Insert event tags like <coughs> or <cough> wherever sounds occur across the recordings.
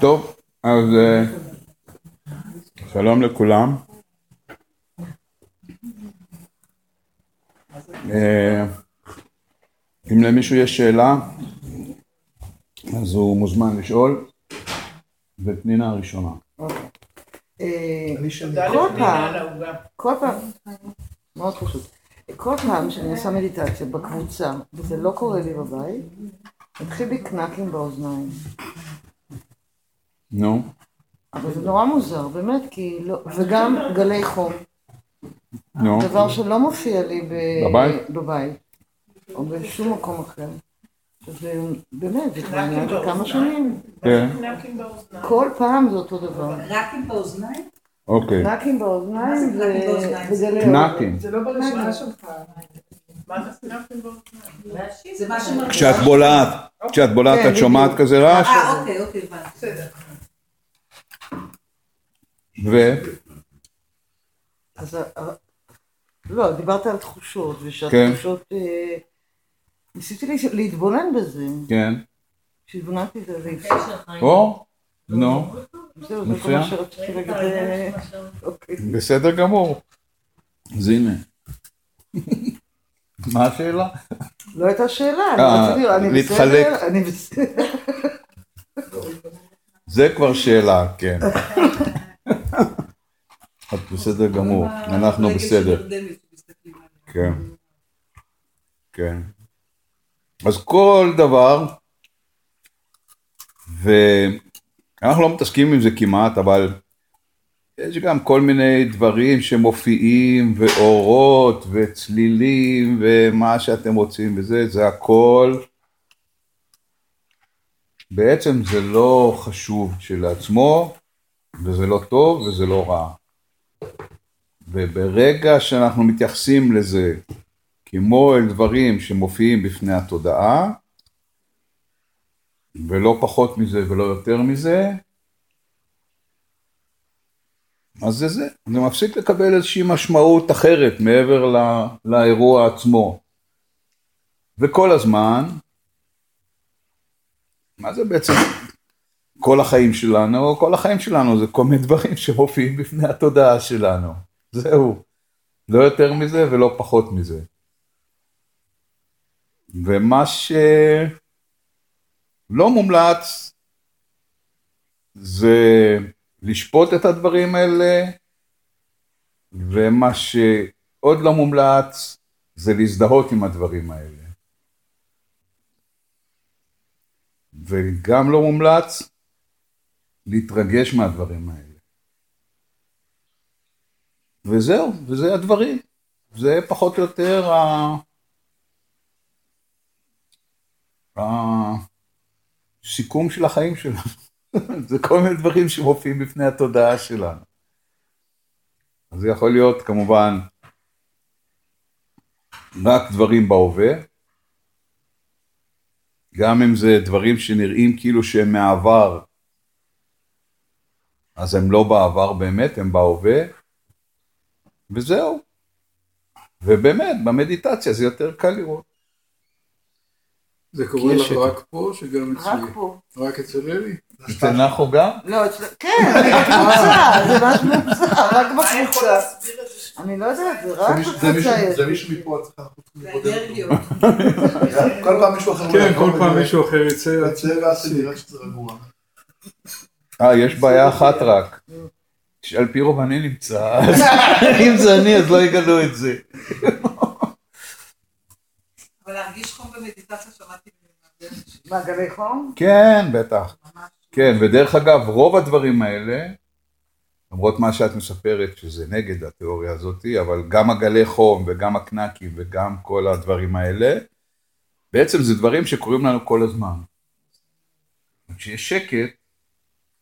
טוב, אז אה, שלום לכולם. אה, אם למישהו יש שאלה, אז הוא מוזמן לשאול, ופנינה הראשונה. אה, כל פעם, כל פעם, מאוד חשוב, כל פעם שאני עושה מדיטציה בקבוצה, וזה לא קורה לי בבית, מתחיל לי קנקים באוזניים. נו, אבל זה נורא מוזר, באמת, כי לא, וגם גלי חום, נו, דבר שלא מופיע לי ב- בבית? בבית, או בשום מקום אחר. זה באמת, זה כבר של כמה שנים. כן, כל פעם זה אותו דבר. רק עם באוזניים? אוקיי. קנקים קנקים באוזניים? וגלי קנקים. זה לא ברשימה שלך. זה מה שמרגיש. כשאת בולעת, כשאת בולעת כן, את שומעת. כזה רעש, אה, אוקיי, אוקיי, הבנתי. ו... אז לא, דיברת על תחושות, כן. ושהתחושות... אה, ניסיתי להת- להתבונן בזה. כן. כשהתבוננתי זה זה או, נו, זהו, זה כל. מה שרציתי להגיד. אוקיי. בסדר גמור. אז הנה. מה השאלה? לא הייתה שאלה, אני אה. בסדר, אני בסדר. זה כבר שאלה, כן. את בסדר גמור, אנחנו בסדר. כן. כן. אז כל דבר, ואנחנו לא מתעסקים עם זה כמעט, אבל יש גם כל מיני דברים שמופיעים, ואורות, וצלילים, ומה שאתם רוצים וזה, זה הכל. בעצם זה לא חשוב כשלעצמו, וזה לא טוב וזה לא רע. וברגע שאנחנו מתייחסים לזה כמו אל דברים שמופיעים בפני התודעה, ולא פחות מזה ולא יותר מזה, אז זה זה, זה מפסיק לקבל איזושהי משמעות אחרת מעבר לא, לאירוע עצמו. וכל הזמן, מה זה בעצם כל החיים שלנו? כל החיים שלנו זה כל מיני דברים שמופיעים בפני התודעה שלנו. זהו. לא יותר מזה ולא פחות מזה. ומה שלא מומלץ זה לשפוט את הדברים האלה, ומה שעוד לא מומלץ זה להזדהות עם הדברים האלה. וגם לא מומלץ להתרגש מהדברים האלה. וזהו, וזה הדברים. זה פחות או יותר ה... הסיכום של החיים שלנו. <laughs> זה כל מיני דברים שמופיעים בפני התודעה שלנו. אז זה יכול להיות כמובן רק דברים בהווה, גם אם זה דברים שנראים כאילו שהם מהעבר, אז הם לא בעבר באמת, הם בהווה, וזהו. ובאמת, במדיטציה זה יותר קל לראות. זה קורה לך רק פה, שגם רק אצלי. פה. רק אצל אלי? אצל נחו גם? לא, אצל- כן, אני בקבוצה, זה ממש מוזר, רק בקבוצה. אני לא יודעת, זה רק בקבוצה יש. זה מישהו מפה זה. איתו. כל פעם מישהו אחר כן, כל פעם וזה- מישהו אחר יצא. יוצא ואז נראה שזה רגוע. אה, יש בעיה אחת רק. שעל פי רוב אני נמצא, אז <laughs> אם זה אני אז לא יגלו את זה. אבל להרגיש חום במדיטציה שמעתי מהדרך שלי. מה, גלי חום? כן, בטח. כן, ודרך אגב, רוב הדברים האלה, למרות מה שאת מספרת שזה נגד התיאוריה הזאת, אבל גם הגלי חום וגם הקנקים וגם כל הדברים האלה, בעצם זה דברים שקורים לנו כל הזמן. כשיש שקט,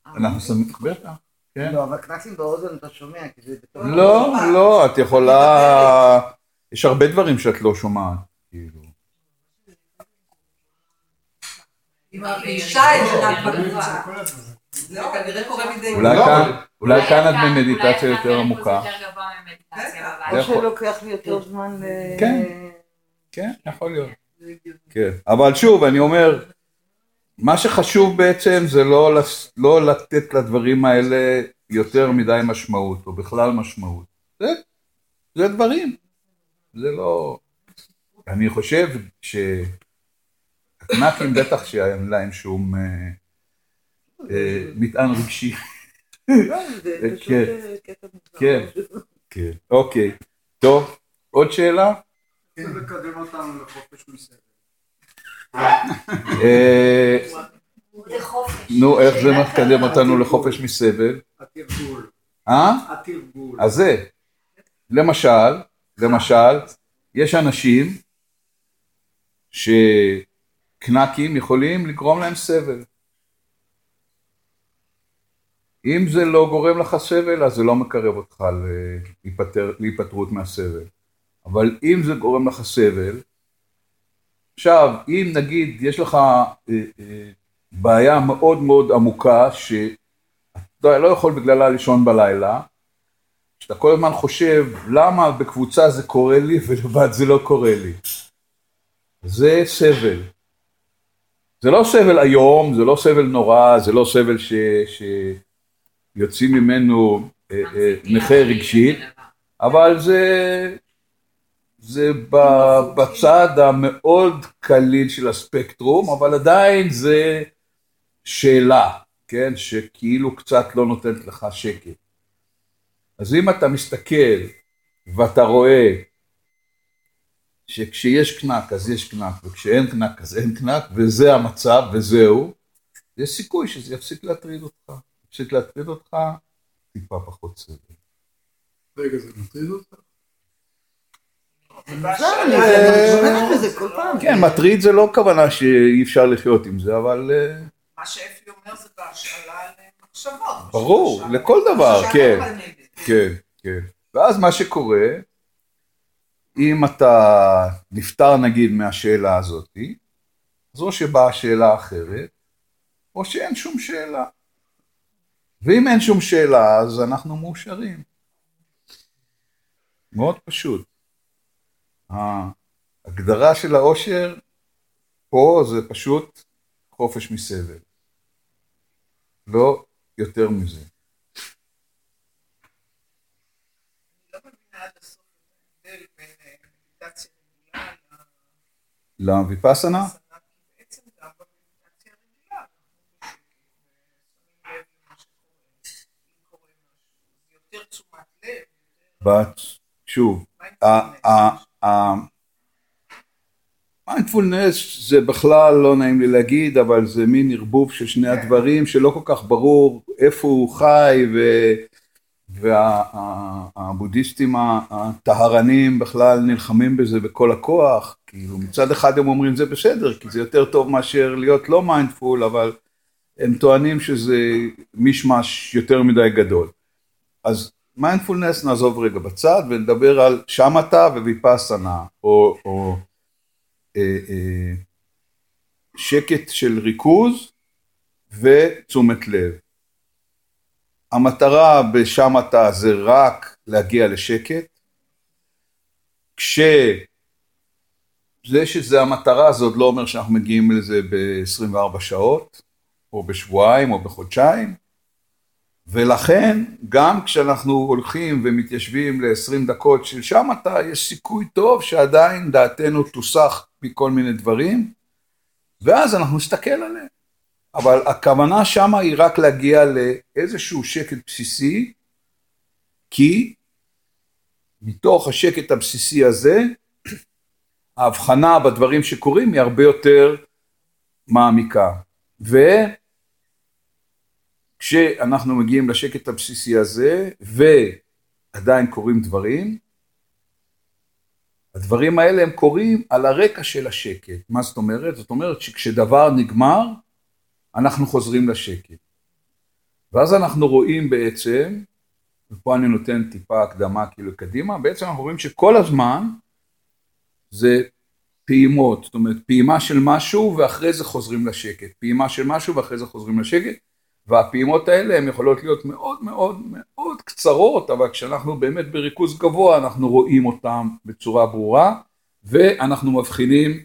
אנחנו שמים, בטח, כן. לא, אבל קנקים באוזן אתה שומע, כי זה בתור... לא, לא, את יכולה, יש הרבה דברים שאת לא שומעת, כאילו. עם האישה יש רק בגופה. זה כנראה קורה מדי אולי יום. כאן, את במדיטציה יותר עמוקה. או שלוקח לי יותר זמן ל... כן. כן, יכול להיות. כן, אבל שוב, אני אומר, מה שחשוב בעצם זה לא, לא לתת לדברים האלה יותר מדי משמעות, או בכלל משמעות. זה, זה דברים. זה לא... אני חושב שהקנקים בטח שאין להם שום אה, אה, מטען רגשי. זה פשוט כן. אה, קטע מוזר. כן. כן. אוקיי. טוב, עוד שאלה? זה מקדם אותנו לחופש מסבל. נו, איך זה מקדם. אותנו לחופש מסבל? התרגול. אה? התרגול. אז זה, למשל, למשל, יש אנשים שקנקים יכולים לגרום להם סבל. אם זה לא גורם לך סבל, אז זה לא מקרב אותך להיפטר, להיפטרות מהסבל. אבל אם זה גורם לך סבל, עכשיו, אם נגיד יש לך אה, אה, בעיה מאוד מאוד עמוקה, שאתה לא יכול בגללה לישון בלילה, שאתה כל הזמן חושב למה בקבוצה זה קורה לי ולבד זה לא קורה לי. זה סבל. זה לא סבל איום, זה לא סבל נורא, זה לא סבל ש... שיוצאים ממנו אה, אה, נכה רגשית, אבל זה, זה ב- בצד המאוד קליל של הספקטרום, אבל עדיין זה שאלה, כן, שכאילו קצת לא נותנת לך שקט. אז אם אתה מסתכל ואתה רואה שכשיש קנק אז יש קנק וכשאין קנק אז אין קנק וזה המצב וזהו, יש סיכוי שזה יפסיק להטריד אותך. יפסיק להטריד אותך, טיפה פחות סבל. רגע, זה מטריד אותך? כן, מטריד זה לא כוונה שאי אפשר לחיות עם זה, אבל אה, מה שאפי אומר זה בהשאלה למחשבות. ברור, בהשאלה- לכל דבר, כן. כן, כן. ואז מה שקורה, אם אתה נפטר נגיד מהשאלה הזאתי, אז או שבאה שאלה אחרת, או שאין שום שאלה. ואם אין שום שאלה, אז אנחנו מאושרים. מאוד פשוט. ההגדרה של האושר פה זה פשוט חופש מסבל. לא יותר מזה. לא מבינה עד הסוף את ההבדל בין אה, מדיטציה רגילה לוויפאסנה? להסנה, כי בעצם גם במדיטציה הרגילה אנחנו בשקט ושמים לב למה שקורה, אם קורה משהו, זה יותר תשומת לב, בת, שוב, מיינדפולנס זה בכלל לא נעים לי להגיד, אבל זה מין ערבוב של שני הדברים שלא כל כך ברור איפה הוא חי והבודהיסטים הטהרנים בכלל נלחמים בזה בכל הכוח, כאילו מצד אחד הם אומרים זה בסדר, כי זה יותר טוב מאשר להיות לא mindful, אבל הם טוענים שזה מישמש יותר מדי גדול. אז מיינדפולנס נעזוב רגע בצד ונדבר על שמטה וויפאסנה, או, או אה, אה, שקט של ריכוז ותשומת לב. המטרה בשמטה זה רק להגיע לשקט, כשזה שזה המטרה זה עוד לא אומר שאנחנו מגיעים לזה ב-24 שעות, או בשבועיים או בחודשיים, ולכן גם כשאנחנו הולכים ומתיישבים ל-20 דקות של שמטה, יש סיכוי טוב שעדיין דעתנו תוסח מכל מיני דברים, ואז אנחנו נסתכל עליהם. אבל הכוונה שמה היא רק להגיע לאיזשהו שקט בסיסי, כי מתוך השקט הבסיסי הזה, ההבחנה בדברים שקורים היא הרבה יותר מעמיקה. ו... כשאנחנו מגיעים לשקט הבסיסי הזה, ועדיין קורים דברים, הדברים האלה הם קורים על הרקע של השקט. מה זאת אומרת? זאת אומרת שכשדבר נגמר, אנחנו חוזרים לשקט. ואז אנחנו רואים בעצם, ופה אני נותן טיפה הקדמה כאילו קדימה, בעצם אנחנו רואים שכל הזמן זה פעימות, זאת אומרת פעימה של משהו ואחרי זה חוזרים לשקט, פעימה של משהו ואחרי זה חוזרים לשקט, והפעימות האלה הן יכולות להיות מאוד מאוד מאוד קצרות, אבל כשאנחנו באמת בריכוז גבוה אנחנו רואים אותן בצורה ברורה, ואנחנו מבחינים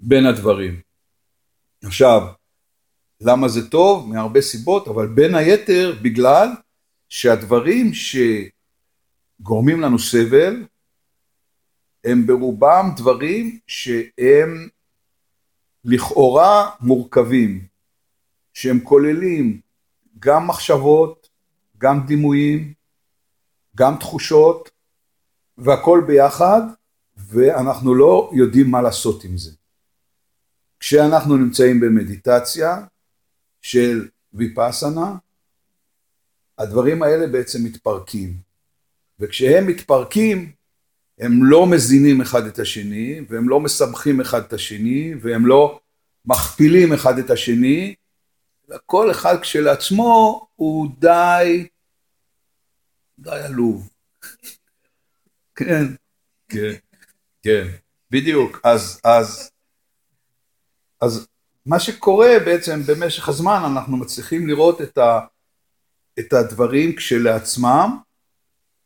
בין הדברים. עכשיו, למה זה טוב? מהרבה סיבות, אבל בין היתר בגלל שהדברים שגורמים לנו סבל הם ברובם דברים שהם לכאורה מורכבים, שהם כוללים גם מחשבות, גם דימויים, גם תחושות, והכל ביחד, ואנחנו לא יודעים מה לעשות עם זה. כשאנחנו נמצאים במדיטציה של ויפאסנה, הדברים האלה בעצם מתפרקים. וכשהם מתפרקים, הם לא מזינים אחד את השני, והם לא מסבכים אחד את השני, והם לא מכפילים אחד את השני, כל אחד כשלעצמו הוא די, די עלוב. <laughs> כן, כן, כן, בדיוק. אז, אז, אז מה שקורה בעצם במשך הזמן, אנחנו מצליחים לראות את, ה, את הדברים כשלעצמם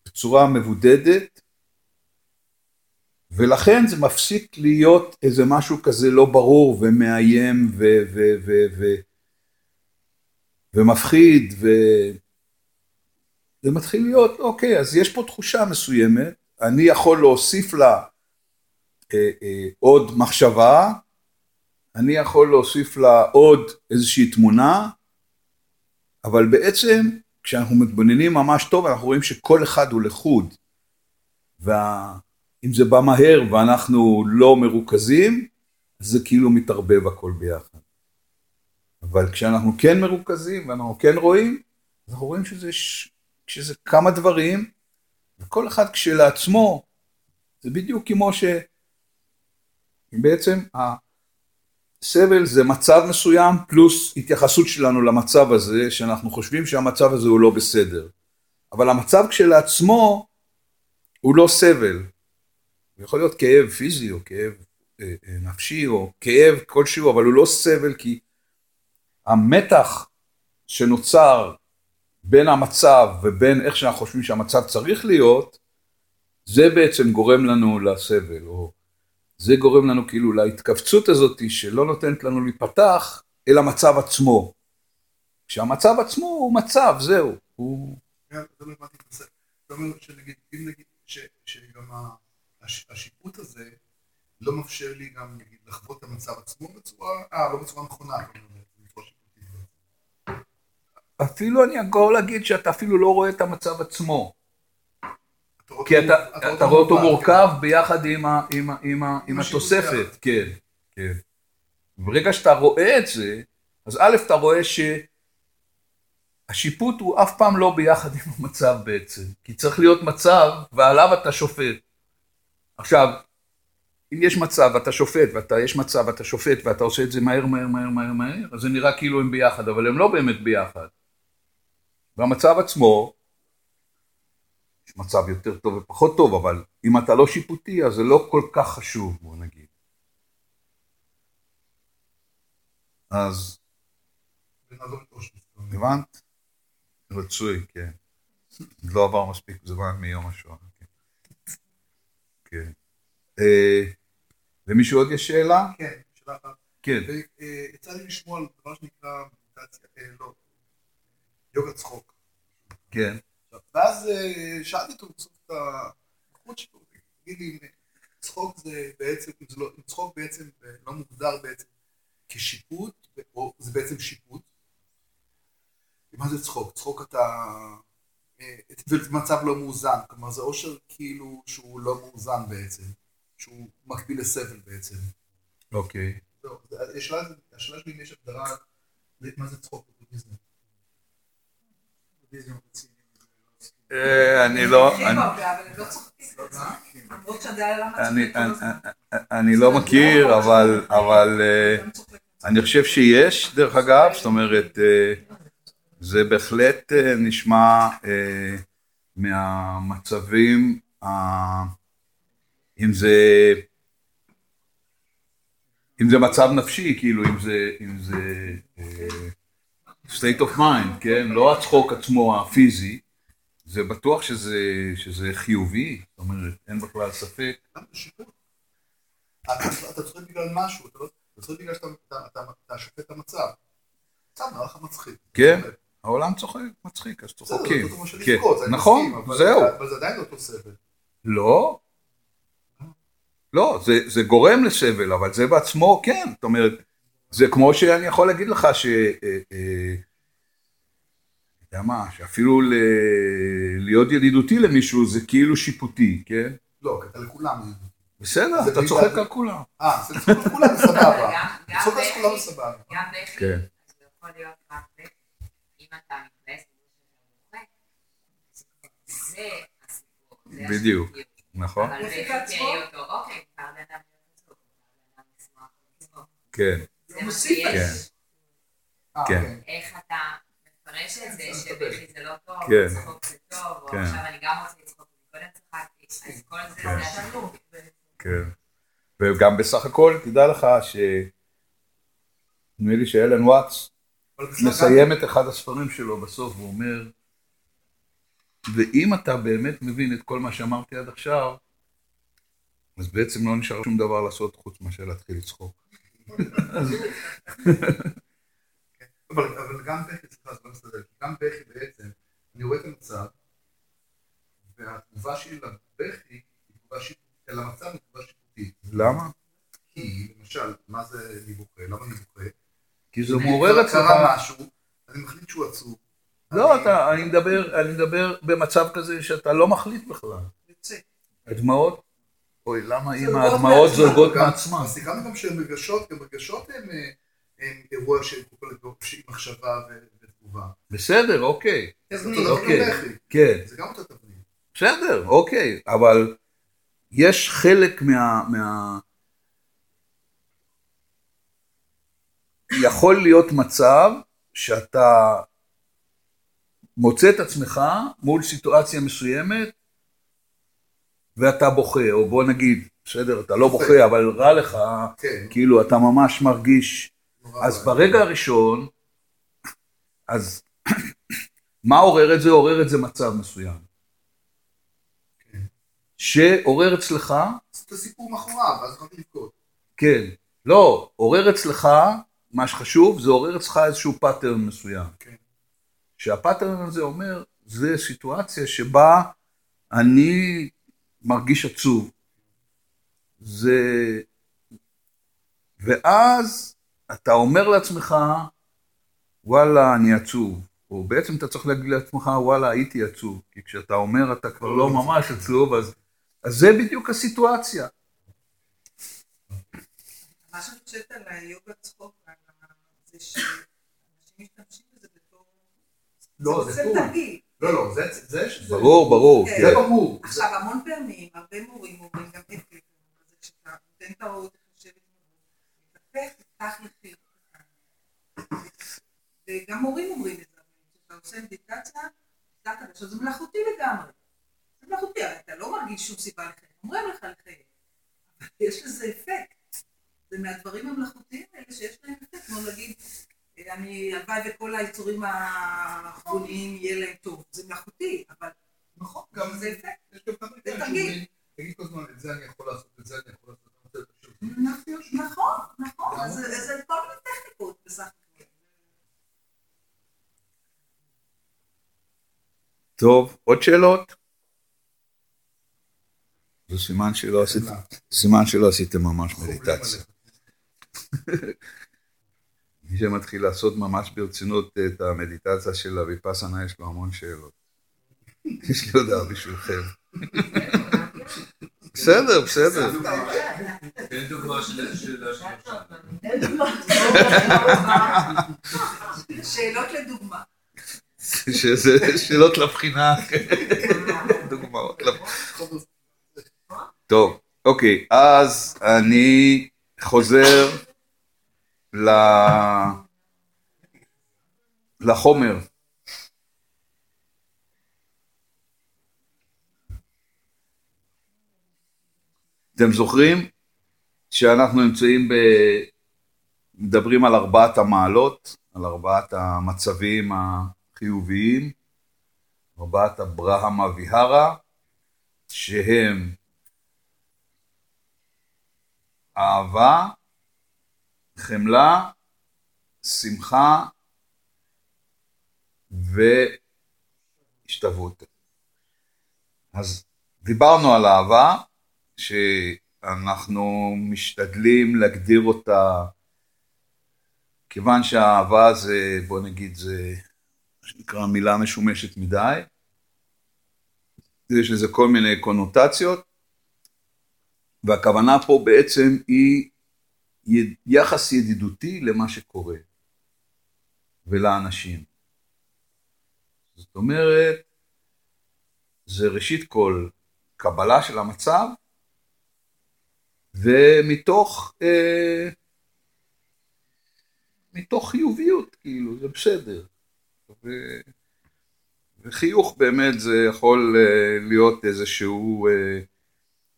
בצורה מבודדת, ולכן זה מפסיק להיות איזה משהו כזה לא ברור ומאיים ו... ו, ו, ו ומפחיד, וזה מתחיל להיות, אוקיי, אז יש פה תחושה מסוימת, אני יכול להוסיף לה אה, אה, עוד מחשבה, אני יכול להוסיף לה עוד איזושהי תמונה, אבל בעצם כשאנחנו מתבוננים ממש טוב אנחנו רואים שכל אחד הוא לחוד, ואם וה... זה בא מהר ואנחנו לא מרוכזים, זה כאילו מתערבב הכל ביחד. אבל כשאנחנו כן מרוכזים ואנחנו כן רואים, אנחנו רואים שזה, שזה כמה דברים, וכל אחד כשלעצמו, זה בדיוק כמו שבעצם הסבל זה מצב מסוים פלוס התייחסות שלנו למצב הזה, שאנחנו חושבים שהמצב הזה הוא לא בסדר. אבל המצב כשלעצמו הוא לא סבל. יכול להיות כאב פיזי או כאב אה, אה, נפשי או כאב כלשהו, אבל הוא לא סבל כי המתח שנוצר בין המצב ובין איך שאנחנו חושבים שהמצב צריך להיות, זה בעצם גורם לנו לסבל, או זה גורם לנו כאילו להתכווצות הזאת שלא נותנת לנו להיפתח אל המצב עצמו. כשהמצב עצמו הוא מצב, זהו. הוא... כן, זה לא הבנתי את זה. זאת אומרת שנגיד, אם נגיד שגם השיפוט הזה לא מאפשר לי גם נגיד לחוות את המצב עצמו בצורה, אה, לא בצורה נכונה. אפילו אני יכול להגיד שאתה אפילו לא רואה את המצב עצמו. כי אתה, רואה אותו מורכב ביחד עם, ה, עם התוספת, כן, כן. ברגע שאתה רואה את זה, אז א', אתה רואה שהשיפוט הוא אף פעם לא ביחד עם המצב בעצם, כי צריך להיות מצב ועליו אתה שופט. עכשיו, אם יש מצב ואתה שופט, ואתה, יש מצב ואתה שופט ואתה עושה את זה מהר מהר מהר מהר מהר, אז זה נראה כאילו הם ביחד, אבל הם לא באמת ביחד. והמצב עצמו, יש מצב יותר טוב ופחות טוב, אבל אם אתה לא שיפוטי אז זה לא כל כך חשוב, בוא נגיד. אז... הבנת? רצוי, כן. לא עבר מספיק זמן מיום השואה. אה, למישהו עוד יש שאלה? כן, שאלה אחת. כן. אה, יצא לי לשמוע על דבר שנקרא מדיטציה, אה, לא, יוגה צחוק. כן. ואז שאלתי אותו בסוף את החוץ שלו, תגיד לי, צחוק זה בעצם, לא, צחוק בעצם לא מוגדר בעצם כשיפוט, או זה בעצם שיפוט. מה זה צחוק? צחוק אתה... זה מצב לא מאוזן, כלומר זה אושר כאילו שהוא לא מאוזן בעצם, שהוא מקביל לסבל בעצם. אוקיי. השאלה שלי אם יש הגדרה, מה זה צחוק בבודהיזם? אה, אני לא... אני לא מכיר, אבל אה, אני חושב שיש, דרך אגב, זאת אומרת, אה, זה בהחלט נשמע מהמצבים, אם זה... אם זה מצב נפשי, כאילו, אם זה... אם זה state of mind, כן? לא הצחוק עצמו הפיזי, זה בטוח שזה, שזה חיובי, זאת אומרת, אין בכלל ספק. אתה צוחק בגלל משהו, אתה צוחק בגלל שאתה שופט את המצב. סתם נראה לך מצחיק. כן. העולם צוחק, מצחיק, אז צוחקים. כן. נכון, זהו. אבל זה עדיין אותו סבל. לא. לא, זה, זה גורם לסבל, אבל זה בעצמו, כן. זאת אומרת, זה כמו שאני יכול להגיד לך ש... אה, אה, אתה יודע מה, שאפילו ל... להיות ידידותי למישהו זה כאילו שיפוטי, כן? לא, אתה לכולם. בסדר, זה אתה צוחק. על כולם. אה, זה לצחוק על כולם סבבה. לצחוק על כולם בכי- סבבה. גם בכי, כן. אז זה יכול להיות רק בכי. אם אתה מתבאס זה הסיפור. זה בדיוק. נכון? אבל בכי תהיה אותו, אוקיי, מותר לאדם להיות עצוב. כן, זה. זה. אה, כן. כן. איך אתה מפרש את זה שבכי זה לא טוב, כן. צחוק זה טוב, או כן. עכשיו אני גם רוצה לצחוק, קודם צחקתי, אז כל זה כן. זה השיפוט. כן. וגם בסך הכל, תדע לך ש... נדמה לי שאלן וואטס מסיים את אחד הספרים שלו בסוף, והוא אומר, ואם אתה באמת מבין את כל מה שאמרתי עד עכשיו, אז בעצם לא נשאר שום דבר לעשות חוץ מאשר להתחיל לצחוק. <laughs> אבל, גם בכי, סליחה, זה לא מסתדר, גם בכי בעצם, אני רואה את המצב, והתגובה שלי לבכי היא תגובה שיפוטית, למצב היא תגובה שיפוטית. למה? כי, למשל, מה זה אני בוכה? למה אני בוכה? כי זה מעורר אצלך... קרה משהו, אני מחליט שהוא עצוב. לא, אתה, אני מדבר, אני מדבר במצב כזה שאתה לא מחליט בכלל. הדמעות? אוי, למה אם זולגות הדמעות. זולגות מעצמן? אז סיכמנו גם שרגשות, גם רגשות הם, אה, הם אירוע של מחשבה ותגובה. בסדר, אוקיי. דבר אוקיי. כן. זה גם אותה תבנית. בסדר, אוקיי, אבל יש חלק מה... מה... יכול להיות מצב שאתה מוצא את עצמך מול סיטואציה מסוימת ואתה בוכה, או בוא נגיד, בסדר, אתה לא בוכה, אבל רע לך, כן. כאילו אתה ממש מרגיש אז. ברגע הראשון, אז <clears throat> מה עורר את זה? עורר את זה מצב מסוים. שעורר אצלך, את הסיפור מאחוריו, ואז התחלתי לבכות. כן, לא, עורר אצלך, מה שחשוב, זה עורר אצלך איזשהו pattern מסוים. כן. שה pattern הזה אומר, זה סיטואציה שבה אני מרגיש עצוב. זה... ואז אתה אומר לעצמך, וואלה, אני עצוב. או בעצם אתה צריך להגיד לעצמך, וואלה, הייתי עצוב. כי כשאתה אומר אתה כבר לא ממש עצוב, אז, אז זה בדיוק הסיטואציה. מה שאני חושבת על היוגה צחוק, זה שאנשים משתמשים. לא, זה זה טור. לא, לא, זה, זה. ברור, ברור. כן. כן. זה ברור. זה- עכשיו, המון פעמים, הרבה מורים אומרים גם איך זה כשאתה נותן את עם המורה, תתאפק, תפתח לפי. וגם מורים אומרים את זה, כשאתה עושה מדיטציה, תפתח את זה, זה מלאכותי לגמרי. זה מלאכותי, אתה לא מרגיש שום סיבה לחייך, אומרים לך לחייך. אבל יש לזה אפקט. זה מהדברים המלאכותיים האלה שיש להם אפקט, כמו להגיד, אני, הלוואי וכל היצורים האחרונים יהיה להם טוב. זה מלאכותי, אבל נכון, גם זה זה... אפקט. יש גם כמה כאלה תרגיל. תגיד כל הזמן, את זה אני יכול לעשות, את זה אני יכול לעשות. נכון, נכון, אז זה זה כל מיני טכניקות בסך הכל. טוב, עוד שאלות? זה סימן שלא עשיתם, ממש מדיטציה. <laughs> מי שמתחיל לעשות ממש ברצינות את המדיטציה של הוויפאסנה, יש לו המון שאלות. <laughs> יש לי הודעה בשבילכם. <laughs> בסדר, בסדר. תן דוגמה של שאלה. שאלות לדוגמה. שאלות לבחינה. דוגמאות. <laughs> טוב, אוקיי, אז אני חוזר. לחומר. אתם זוכרים שאנחנו נמצאים ב... מדברים על ארבעת המעלות, על ארבעת המצבים החיוביים, ארבעת אברהמה ויהרה, שהם אהבה, חמלה, שמחה והשתוות. אז דיברנו על אהבה, שאנחנו משתדלים להגדיר אותה, כיוון שהאהבה זה, בוא נגיד, זה מה שנקרא מילה משומשת מדי, יש לזה כל מיני קונוטציות, והכוונה פה בעצם היא יחס ידידותי למה שקורה ולאנשים. זאת אומרת, זה ראשית כל קבלה של המצב, ומתוך אה, מתוך חיוביות, כאילו, זה בסדר. ו, וחיוך באמת זה יכול אה, להיות איזשהו אה,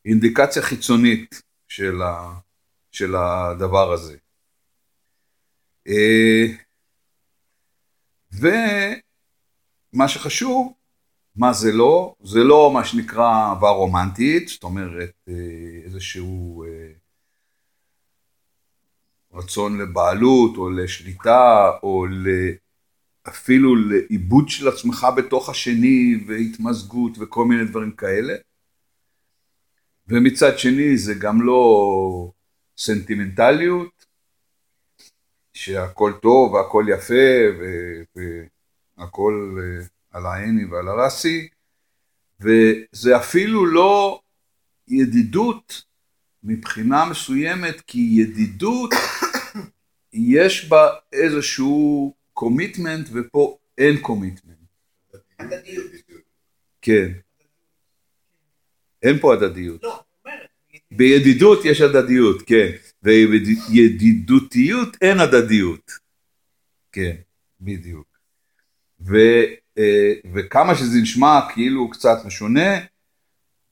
אינדיקציה חיצונית של, ה, של הדבר הזה. אה, ומה שחשוב, מה זה לא? זה לא מה שנקרא אהבה רומנטית, זאת אומרת אה, איזשהו אה, רצון לבעלות או לשליטה או אפילו לעיבוד של עצמך בתוך השני והתמזגות וכל מיני דברים כאלה. ומצד שני זה גם לא סנטימנטליות, שהכל טוב והכל יפה והכל אה, על העיני ועל הרסי, וזה אפילו לא ידידות מבחינה מסוימת, כי ידידות <coughs> יש בה איזשהו commitment ופה אין commitment. כן. אין פה הדדיות. לא, בידידות יש הדדיות, כן. וידידותיות אין הדדיות. כן, בדיוק. ו, אה, וכמה שזה נשמע כאילו קצת משונה,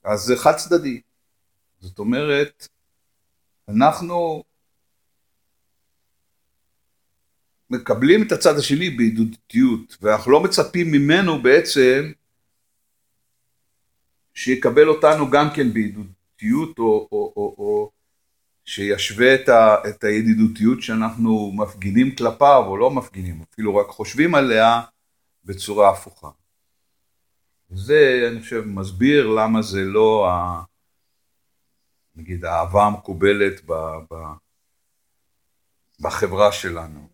אז זה חד צדדי. זאת אומרת, אנחנו מקבלים את הצד השני בידידותיות, ואנחנו לא מצפים ממנו בעצם שיקבל אותנו גם כן בידידותיות, או, או, או, או שישווה את, ה, את הידידותיות שאנחנו מפגינים כלפיו, או לא מפגינים, אפילו רק חושבים עליה בצורה הפוכה. זה, אני חושב, מסביר למה זה לא, ה, נגיד, האהבה המקובלת ב, ב, בחברה שלנו.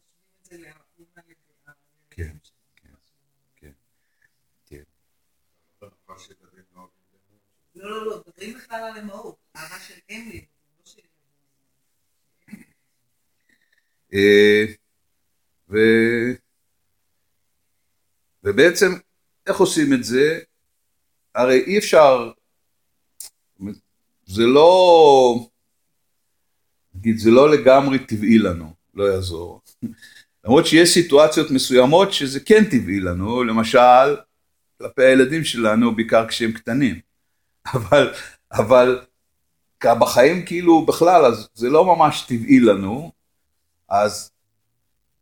כן, כן, כן, כן. לא, לא, לא, מדברים בכלל על אמהות, אהבה של אם לי, לא. אה, ו... ובעצם, איך עושים את זה? הרי אי אפשר, זה לא, נגיד, זה לא לגמרי טבעי לנו, לא יעזור. למרות שיש סיטואציות מסוימות שזה כן טבעי לנו, למשל, כלפי הילדים שלנו, בעיקר כשהם קטנים. אבל, אבל בחיים כאילו בכלל, אז זה לא ממש טבעי לנו, אז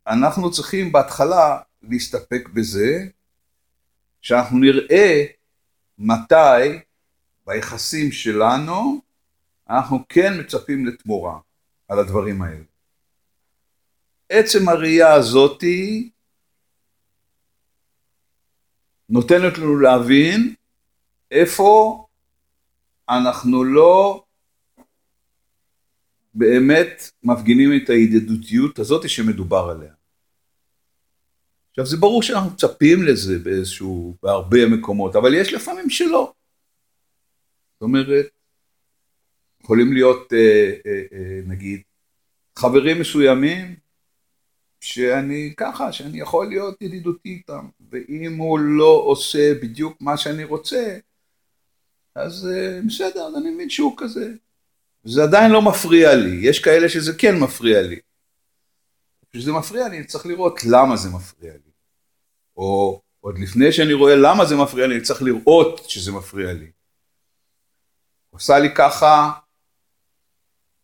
אנחנו צריכים בהתחלה להסתפק בזה, שאנחנו נראה מתי ביחסים שלנו אנחנו כן מצפים לתמורה על הדברים האלה. עצם הראייה הזאתי נותנת לנו להבין איפה אנחנו לא באמת מפגינים את הידידותיות הזאת שמדובר עליה. עכשיו זה ברור שאנחנו מצפים לזה באיזשהו, בהרבה מקומות, אבל יש לפעמים שלא. זאת אומרת, יכולים להיות אה, אה, אה, נגיד חברים מסוימים שאני ככה, שאני יכול להיות ידידותי איתם, ואם הוא לא עושה בדיוק מה שאני רוצה, אז uh, בסדר, אז אני מבין שהוא כזה. זה עדיין לא מפריע לי, יש כאלה שזה כן מפריע לי. כשזה מפריע לי, אני צריך לראות למה זה מפריע לי. או עוד לפני שאני רואה למה זה מפריע לי, אני צריך לראות שזה מפריע לי. עושה לי ככה,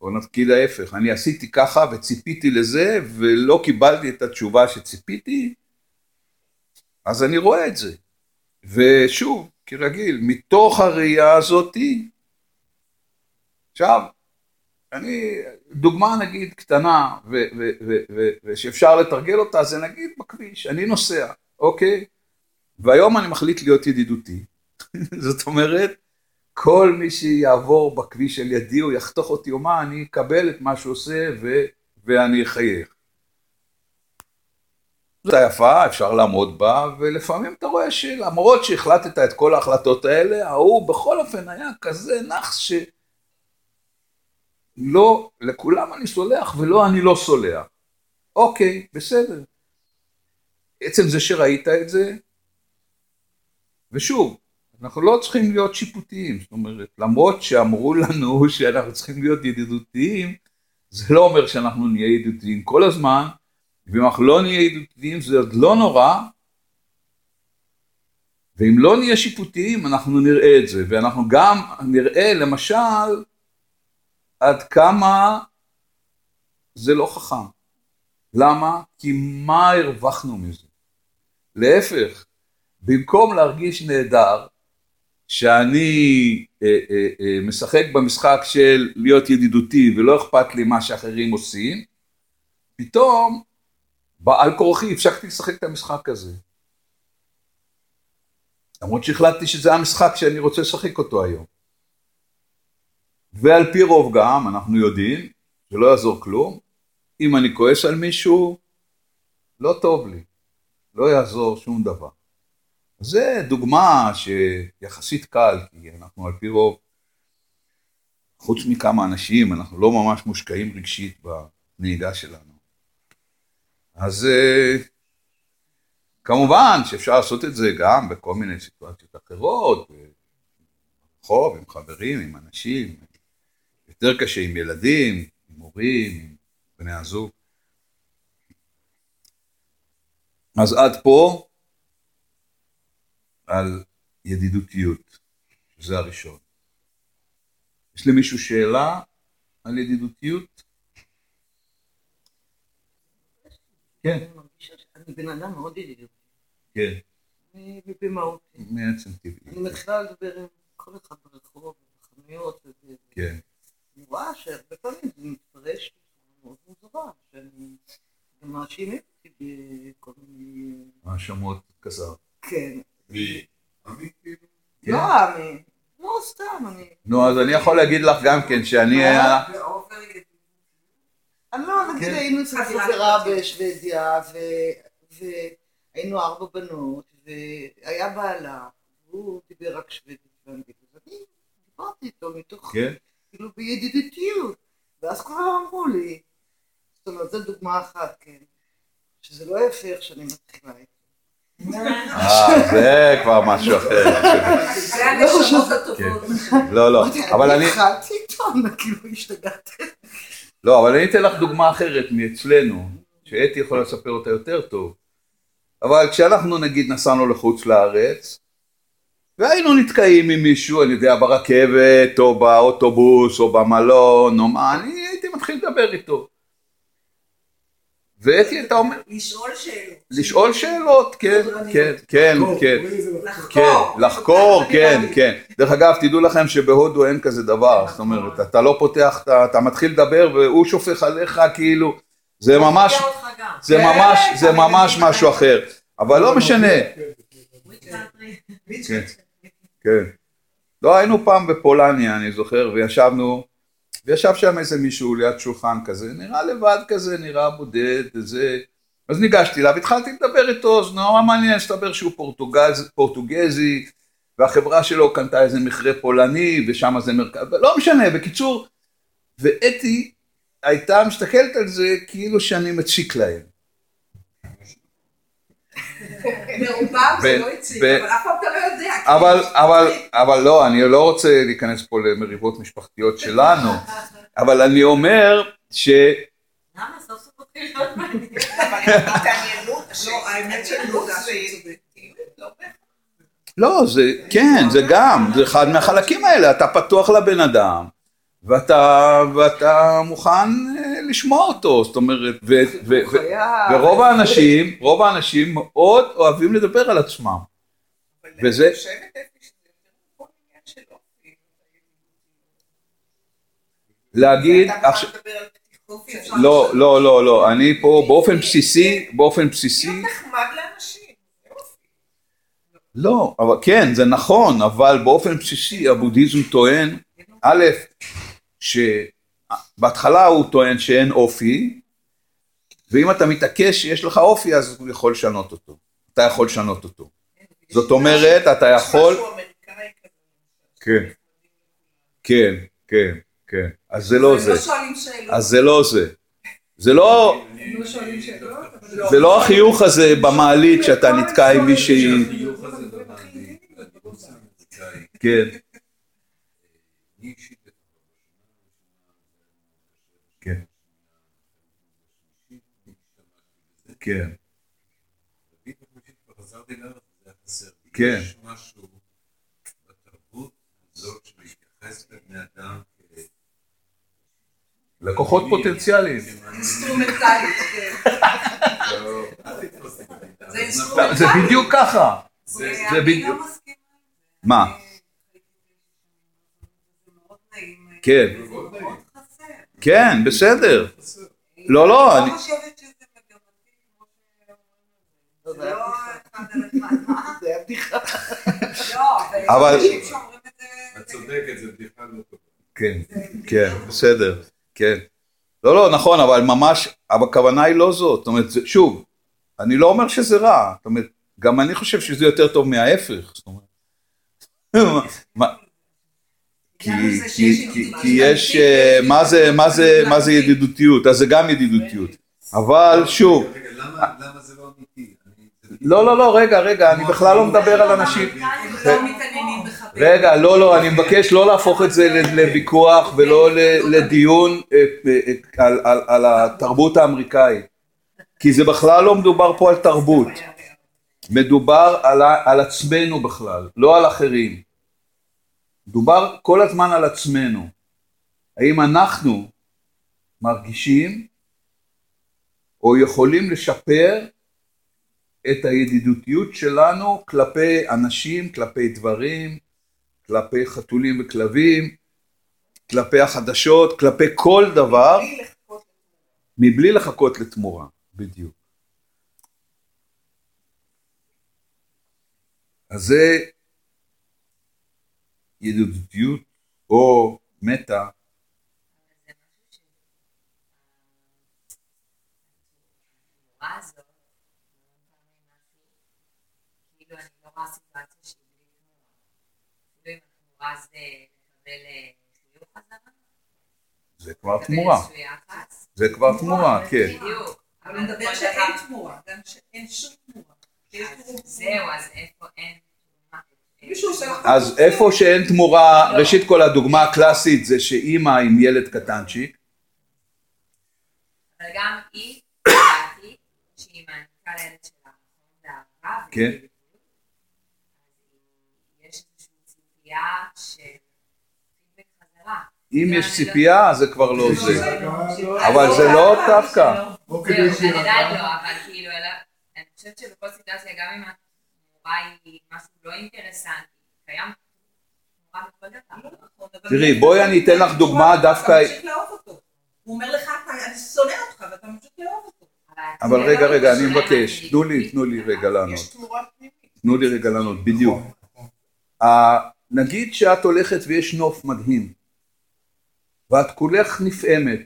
או נתקיד ההפך, אני עשיתי ככה וציפיתי לזה ולא קיבלתי את התשובה שציפיתי, אז אני רואה את זה. ושוב, כרגיל, מתוך הראייה הזאתי, עכשיו, אני, דוגמה נגיד קטנה ושאפשר לתרגל אותה זה נגיד בכביש, אני נוסע, אוקיי? והיום אני מחליט להיות ידידותי. <laughs> זאת אומרת, כל מי שיעבור בכביש על ידי, הוא יחתוך אותי או מה, אני אקבל את מה שהוא עושה. ואני אחייך. זו יפה, אפשר לעמוד בה, ולפעמים אתה רואה שלמרות שהחלטת את כל ההחלטות האלה, ההוא בכל אופן היה כזה נאחס ש... לא, לכולם אני סולח ולא אני לא סולח. אוקיי, בסדר. עצם זה שראית את זה, ושוב, אנחנו לא צריכים להיות שיפוטיים, זאת אומרת, למרות שאמרו לנו <laughs> שאנחנו צריכים להיות ידידותיים, זה לא אומר שאנחנו נהיה ידידותיים כל הזמן, ואם אנחנו לא נהיה ידידותיים זה עוד לא נורא, ואם לא נהיה שיפוטיים אנחנו נראה את זה, ואנחנו גם נראה למשל עד כמה זה לא חכם. למה? כי מה הרווחנו מזה? להפך, במקום להרגיש נהדר, שאני אה, אה, אה, משחק במשחק של להיות ידידותי ולא אכפת לי מה שאחרים עושים, פתאום בעל כורחי הפסקתי לשחק את המשחק הזה. למרות שהחלטתי שזה המשחק שאני רוצה לשחק אותו היום. ועל פי רוב גם, אנחנו יודעים, שלא יעזור כלום, אם אני כועס על מישהו, לא טוב לי, לא יעזור שום דבר. זה דוגמה שיחסית קל, כי אנחנו על פי רוב, חוץ מכמה אנשים, אנחנו לא ממש מושקעים רגשית בנהיגה שלנו. אז אה, כמובן שאפשר לעשות את זה גם בכל מיני סיטואציות אחרות, ברחוב, עם חברים, עם אנשים, יותר קשה עם ילדים, עם הורים, עם בני הזוג. אז עד פה על ידידותיות, זה הראשון. יש למישהו שאלה על ידידותיות? כן. אני בן אדם מאוד ידידותי. כן. אני במהותי. מעצם טבעי. אני מתחילה לדבר עם כל אחד ברחוב, בחנויות. כן. אני רואה שהרבה פעמים זה מתפרש מאוד מוזרה, שאני גם מאשימים אותי בכל מיני... האשמות כזר. כן. מי? עמי כאילו? לא עמי. לא, סתם, אני... נו, אז אני יכול להגיד לך גם כן שאני... אני לא, נגיד היינו אצל חברה בשוודיה, והיינו ארבע בנות, והיה בעלה, והוא דיבר רק שוודית ואנגלית, אז אני דיברתי איתו מתוך, כאילו בידידותיות, ואז כולם אמרו לי, זאת אומרת, זו דוגמה אחת, כן, שזה לא יפה איך שאני מתחילה איתו. אה, זה כבר משהו אחר. זה הנשמות הטובות. לא, לא, אבל אני... התחלתי איתו, כאילו השתגעתי. לא, אבל אני אתן לך דוגמה אחרת מאצלנו, שאתי יכולה לספר אותה יותר טוב. אבל כשאנחנו נגיד נסענו לחוץ לארץ, והיינו נתקעים עם מישהו, אני יודע, ברכבת, או באוטובוס, או במלון, או מה, אני הייתי מתחיל לדבר איתו. ואתי, אתה אומר... לשאול שאלות. לשאול שאלות, כן, כן, כן, כן. כן, לחקור. לחקור, כן, כן. דרך אגב, תדעו לכם שבהודו אין כזה דבר, זאת אומרת, אתה לא פותח, אתה- אתה מתחיל לדבר והוא שופך עליך כאילו, זה ממש, זה ממש, זה ממש משהו אחר. אבל לא משנה, כן, כן. לא, היינו פעם בפולניה, אני זוכר, וישבנו, וישב שם איזה מישהו ליד שולחן כזה, נראה לבד כזה, נראה בודד, וזה... אז ניגשתי אליו, התחלתי לדבר איתו, אז נורא מעניין, הסתבר שהוא פורטוגז, פורטוגזי, והחברה שלו קנתה איזה מכרה פולני, ושם זה מרכז, לא משנה, בקיצור, ואתי הייתה מסתכלת על זה כאילו שאני מציק להם. מרובם זה ב- לא אבל אף פעם אתה לא יודע. אבל, אבל, לא, אני לא רוצה להיכנס פה למריבות משפחתיות שלנו, <laughs> אבל אני אומר ש... למה סוף סוף מתחיל להיות מעניין? התעניינות, לא, האמת לא. לא, זה, כן, זה גם, זה אחד מהחלקים האלה, אתה פתוח לבן אדם, ואתה, ואתה מוכן אה, לשמוע אותו, זאת אומרת, ו, ו, ו. ורוב האנשים, רוב האנשים מאוד אוהבים לדבר על עצמם, וזה, אופי. להגיד, לא. לא, לא, לא, אני פה באופן בסיסי, באופן בסיסי, להיות נחמד לאנשים, זה אופי. לא, אבל כן, זה נכון, אבל באופן בסיסי הבודהיזם טוען, א', שבהתחלה הוא טוען שאין אופי, ואם אתה מתעקש שיש לך אופי אז הוא יכול לשנות אותו, אתה יכול לשנות אותו. זאת אומרת, אתה יכול... כן, כן, כן, כן, אז זה לא זה, לא. אז זה לא זה. זה לא, לא אבל זה לא החיוך הזה במעלית שאתה נתקע עם מישהי, האמריקאי, כן, אני אישית כן. כן, בדיוק כבר חזרתי לארץ, זה היה חסר. לי. כן. יש משהו בתרבות הזאת שמתייחס לבני אדם. לקוחות פוטנציאליים. אינסטרומנטלית, כן. לא. זה בדיוק ככה. זה- בדיוק. לא מסכימה. מה? נעים. כן. כן, בסדר. לא, לא, אני... זה. זה זה היה לא בדיחה. אחד על אחד. מה? זה היה בדיחה. לא, אבל- אבל יש אנשים שאומרים את זה. את צודקת, זו בדיחה לא טובה. כן, כן, בסדר, כן. לא, לא, נכון, אבל ממש, אבל הכוונה היא לא זאת. זאת אומרת, זה- שוב, אני לא אומר שזה רע. זאת אומרת, גם אני חושב שזה יותר טוב מההפך. זאת אומרת, <laughs> כי, יש, אה, מה זה, מה זה, מה זה ידידותיות? אז זה גם ידידותיות. אבל שוב, רגע, למה למה זה לא אמיתי? לא, לא, לא, רגע, רגע, אני בכלל לא מדבר על אנשים. לא מתעניינים בך. רגע, לא, לא, אני מבקש לא להפוך את זה ל- לוויכוח ולא ל- לדיון אה, אה, אה, על- התרבות האמריקאית. כי זה בכלל לא מדובר פה על תרבות. מדובר על עצמנו בכלל, לא על אחרים. מדובר כל הזמן על עצמנו. האם אנחנו מרגישים או יכולים לשפר את הידידותיות שלנו כלפי אנשים, כלפי דברים, כלפי חתולים וכלבים, כלפי החדשות, כלפי כל דבר, לחכות מבלי לחכות לתמורה, בדיוק. אז זה ידידותיות או מטה, זה משהו ש... התמורה הזאת, המון פעמים משהו, כאילו אני לא רואה סיטואציה שהיא בלי תמורה. התמורה זה לקבל אה, חיוך חזרה, זה כבר תמורה. זה כבר תמורה, כן. בדיוק. אבל נדבר שאין תמורה, גם שאין שום תמורה. אז. זהו, אז איפה אין. אז איפה שאין תמורה, ראשית כל הדוגמה הקלאסית זה שאימא עם ילד קטנצ'יק, אבל גם היא, לדעתי, שהיא מעניקה לילד שלה כן. יש איזושהי ציפייה של פידבק חזרה. אם לא, יש לא- ציפייה זה כבר לא זה, אז אבל זה לא דווקא, או זהו, עדיין לא, אבל כאילו, אני חושבת שבכל סיטואציה, גם אם התמורה היא משהו לא אינטרסנטי, קיים אבל תראי, בואי אני אתן לך דוגמה דווקא-. הוא אומר לך, "אתה- אני שונא אותך, ואתה ממשיך לאהוב אותו. אבל רגע לא רגע אני מבקש, תנו לי. תנו לי רגע לענות. תנו לי רגע לענות, בדיוק. נכון, נכון. נגיד שאת הולכת ויש נוף מדהים, ואת כולך נפעמת,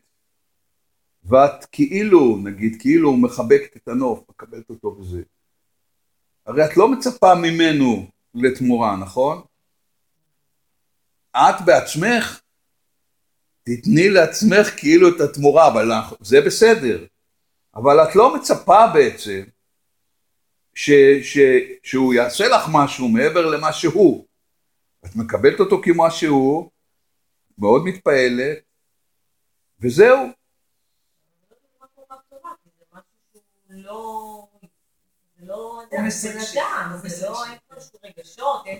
ואת כאילו, נגיד, כאילו מחבקת את הנוף, מקבלת אותו וזה. הרי את לא מצפה ממנו לתמורה, נכון? את בעצמך תתני לעצמך כאילו את התמורה, אבל זה בסדר. אבל את לא מצפה בעצם ש, ש, שהוא יעשה לך משהו מעבר למה שהוא. את מקבלת אותו כמו שהוא, מאוד מתפעלת, וזהו. מסגשג.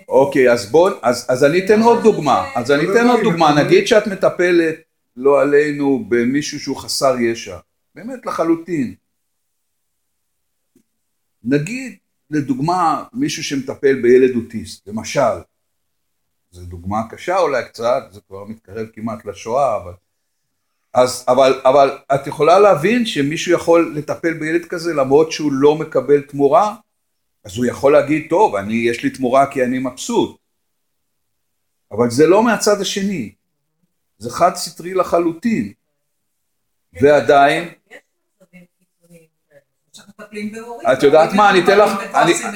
אוקיי, אז בוא, אז, אז אני אתן עוד דוגמה, אז אני אתן עוד דוגמה, נגיד שאת מטפלת, לא עלינו, במישהו שהוא חסר ישע, באמת לחלוטין. נגיד, לדוגמה, מישהו שמטפל בילד אוטיסט, למשל, זו דוגמה קשה אולי קצת, זה כבר מתקרב כמעט לשואה, אבל... אז, אבל, אבל את יכולה להבין שמישהו יכול לטפל בילד כזה למרות שהוא לא מקבל תמורה? אז הוא יכול להגיד, טוב, אני, יש לי תמורה כי אני מבסוט. אבל זה לא מהצד השני. זה חד סטרי לחלוטין. ועדיין, את יודעת מה,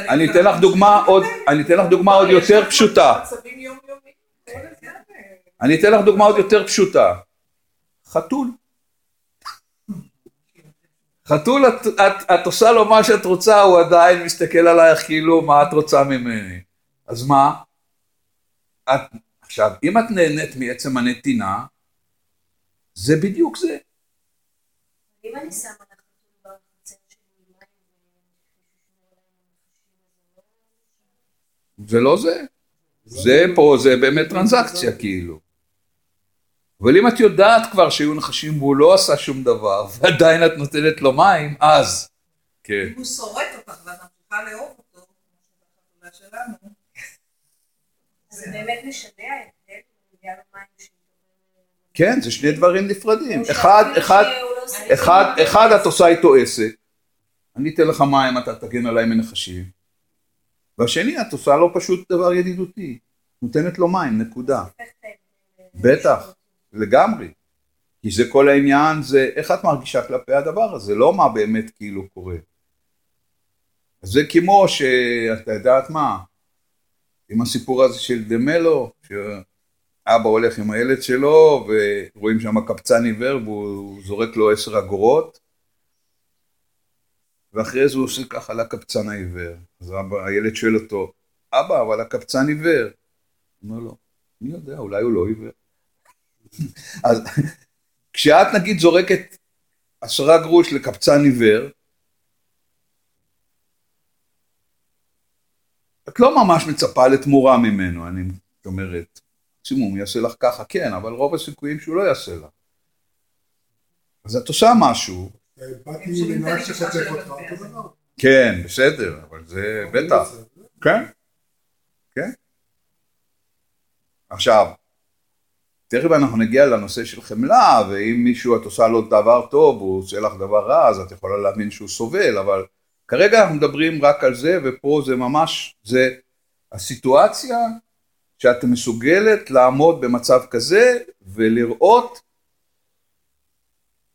אני אתן לך, דוגמה עוד, יותר פשוטה. אני אתן לך דוגמה עוד יותר פשוטה. חתול. חתול, את, את, את עושה לו מה שאת רוצה, הוא עדיין מסתכל עלייך כאילו, מה את רוצה ממני? אז מה? את, עכשיו, אם את נהנית מעצם הנתינה, זה בדיוק זה. אם אני שמה זה לא זה. זה פה, זה באמת טרנזקציה כאילו. אבל אם את יודעת כבר שהיו נחשים והוא לא עשה שום דבר, ועדיין את נותנת לו מים, אז. כן. אם הוא שורט אותך ואת ממשיכה לאהוב אותו, כמו שלנו, זה באמת משנה ההבדל, בגלל המים. כן, זה שני דברים נפרדים. אחד, אחד, אחד, אחד את עושה איתו עסק, אני אתן לך מים, אתה תגן עליי מנחשים. והשני, את עושה לו פשוט דבר ידידותי. נותנת לו מים, נקודה. בטח, לגמרי. כי זה כל העניין, זה איך את מרגישה כלפי הדבר הזה, לא מה באמת כאילו קורה. זה כמו שאת יודעת מה, עם הסיפור הזה של דמלו, שאבא הולך עם הילד שלו ורואים שם קבצן עיוור והוא זורק לו עשר אגורות ואחרי זה הוא עושה ככה לקבצן העיוור. אז אבא, הילד שואל אותו, אבא, אבל הקבצן עיוור. הוא אומר לו, מי יודע, אולי הוא לא עיוור. אז כשאת נגיד זורקת עשרה גרוש לקבצן עיוור, את לא ממש מצפה לתמורה ממנו, אני אומרת, מקסימום הוא יעשה לך ככה, כן, אבל רוב הסיכויים שהוא לא יעשה לך. אז את עושה משהו. כן, בסדר, אבל זה בטח. כן, כן. עכשיו, תכף אנחנו נגיע לנושא של חמלה, ואם מישהו את עושה לו דבר טוב, הוא עושה לך דבר רע, אז את יכולה להאמין שהוא סובל, אבל כרגע אנחנו מדברים רק על זה, ופה זה ממש, זה הסיטואציה שאת מסוגלת לעמוד במצב כזה ולראות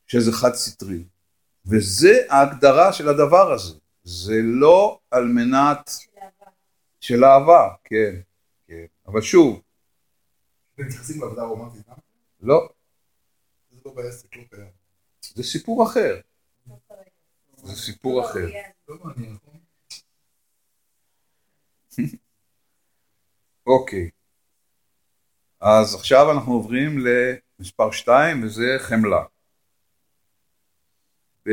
שזה חד סטרי. וזה ההגדרה של הדבר הזה. זה לא על מנת... של אהבה, כן, כן. אבל שוב... מתייחסים לעבודה רומנטית, אה? לא. זה לא בעסק, לא קיים. זה סיפור אחר. זה סיפור אחר. לא נכון? <laughs> אוקיי. אז עכשיו אנחנו עוברים למספר 2 וזה חמלה. ב...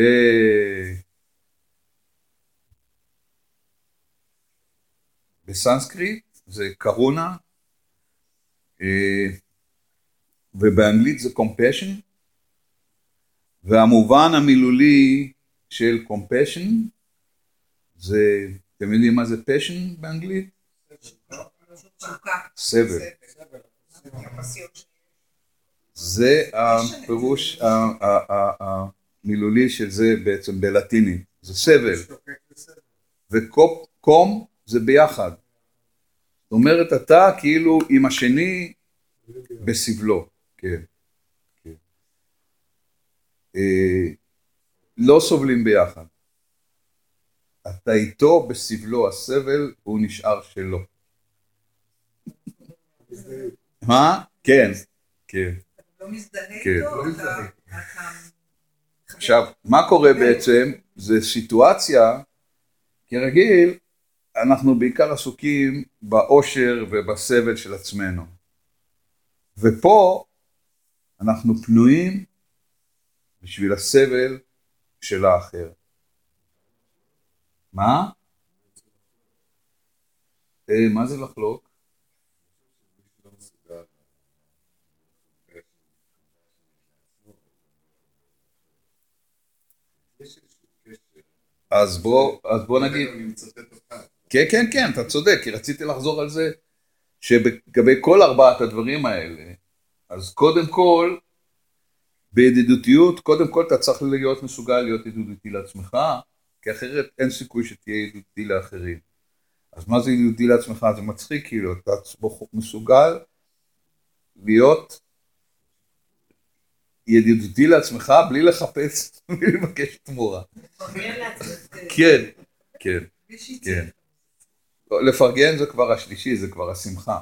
בסנסקריט זה קרונה ובאנגלית זה compassion והמובן המילולי של compassion זה, אתם יודעים מה זה passion באנגלית? סבל. זה הפירוש המילולי של זה בעצם בלטינית, זה סבל. וקום זה ביחד. זאת אומרת, אתה כאילו עם השני בסבלו, כן. כן. אה, לא סובלים ביחד. אתה איתו בסבלו הסבל, הוא נשאר שלו. <laughs> מה? כן, כן. לא מזדהה כן. איתו, לא. אתה- עכשיו, מה קורה בעצם? זה סיטואציה, כרגיל, אנחנו בעיקר עסוקים באושר ובסבל של עצמנו. ופה אנחנו פנויים בשביל הסבל של האחר. מה? אה, מה זה לחלוק? אז בוא, אז בוא נגיד. כן, כן, כן, אתה צודק, כי רציתי לחזור על זה, שלגבי כל ארבעת הדברים האלה, אז קודם כל, בידידותיות, קודם כל אתה צריך להיות מסוגל להיות ידידותי לעצמך, כי אחרת אין סיכוי שתהיה ידידותי לאחרים. אז מה זה ידידותי לעצמך? זה מצחיק, כאילו, אתה מסוגל להיות ידידותי לעצמך בלי לחפש, <laughs> בלי לבקש תמורה. כן, כן, כן. לפרגן זה כבר השלישי, זה כבר השמחה.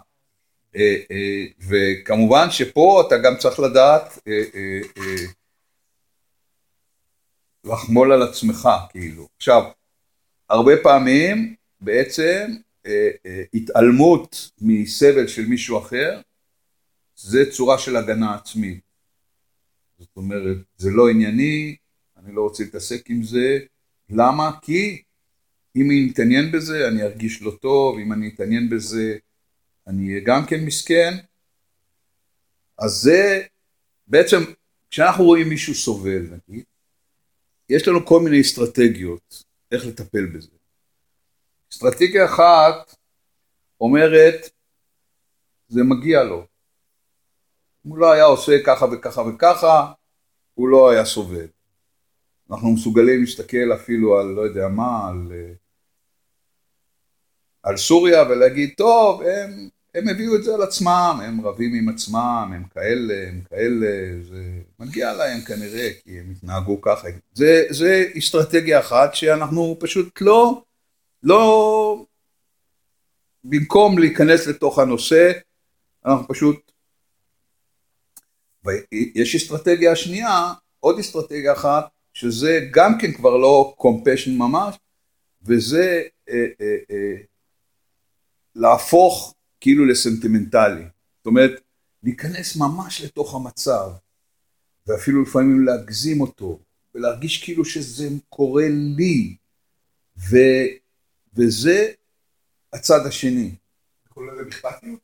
אה, אה, וכמובן שפה אתה גם צריך לדעת אה, לחמול על עצמך, כאילו. עכשיו, הרבה פעמים בעצם התעלמות מסבל של מישהו אחר, זה צורה של הגנה עצמית. זאת אומרת, זה לא ענייני, אני לא רוצה להתעסק עם זה. למה? כי אם אני אתעניין בזה, אני ארגיש לא טוב, אם אני אתעניין בזה, אני אהיה גם כן מסכן. אז זה בעצם, כשאנחנו רואים מישהו סובל, נגיד, יש לנו כל מיני אסטרטגיות איך לטפל בזה. אסטרטגיה אחת אומרת, זה מגיע לו. אם הוא לא היה עושה ככה וככה וככה, הוא לא היה סובל. אנחנו מסוגלים להסתכל אפילו על, לא יודע מה, על, אה, על סוריה ולהגיד, טוב, הם, הם הביאו את זה על עצמם, הם רבים עם עצמם, הם כאלה, הם כאלה, זה מגיע להם כנראה, כי הם התנהגו ככה. זה, זה אסטרטגיה אחת שאנחנו פשוט לא, לא, במקום להיכנס לתוך הנושא, אנחנו פשוט ויש אסטרטגיה שנייה, עוד אסטרטגיה אחת, שזה גם כן כבר לא compassion ממש, וזה אה, אה, אה, להפוך כאילו לסנטימנטלי. זאת אומרת, להיכנס ממש לתוך המצב, ואפילו לפעמים להגזים אותו, ולהרגיש כאילו שזה קורה לי, ו, וזה הצד השני. כולל אכפתיות?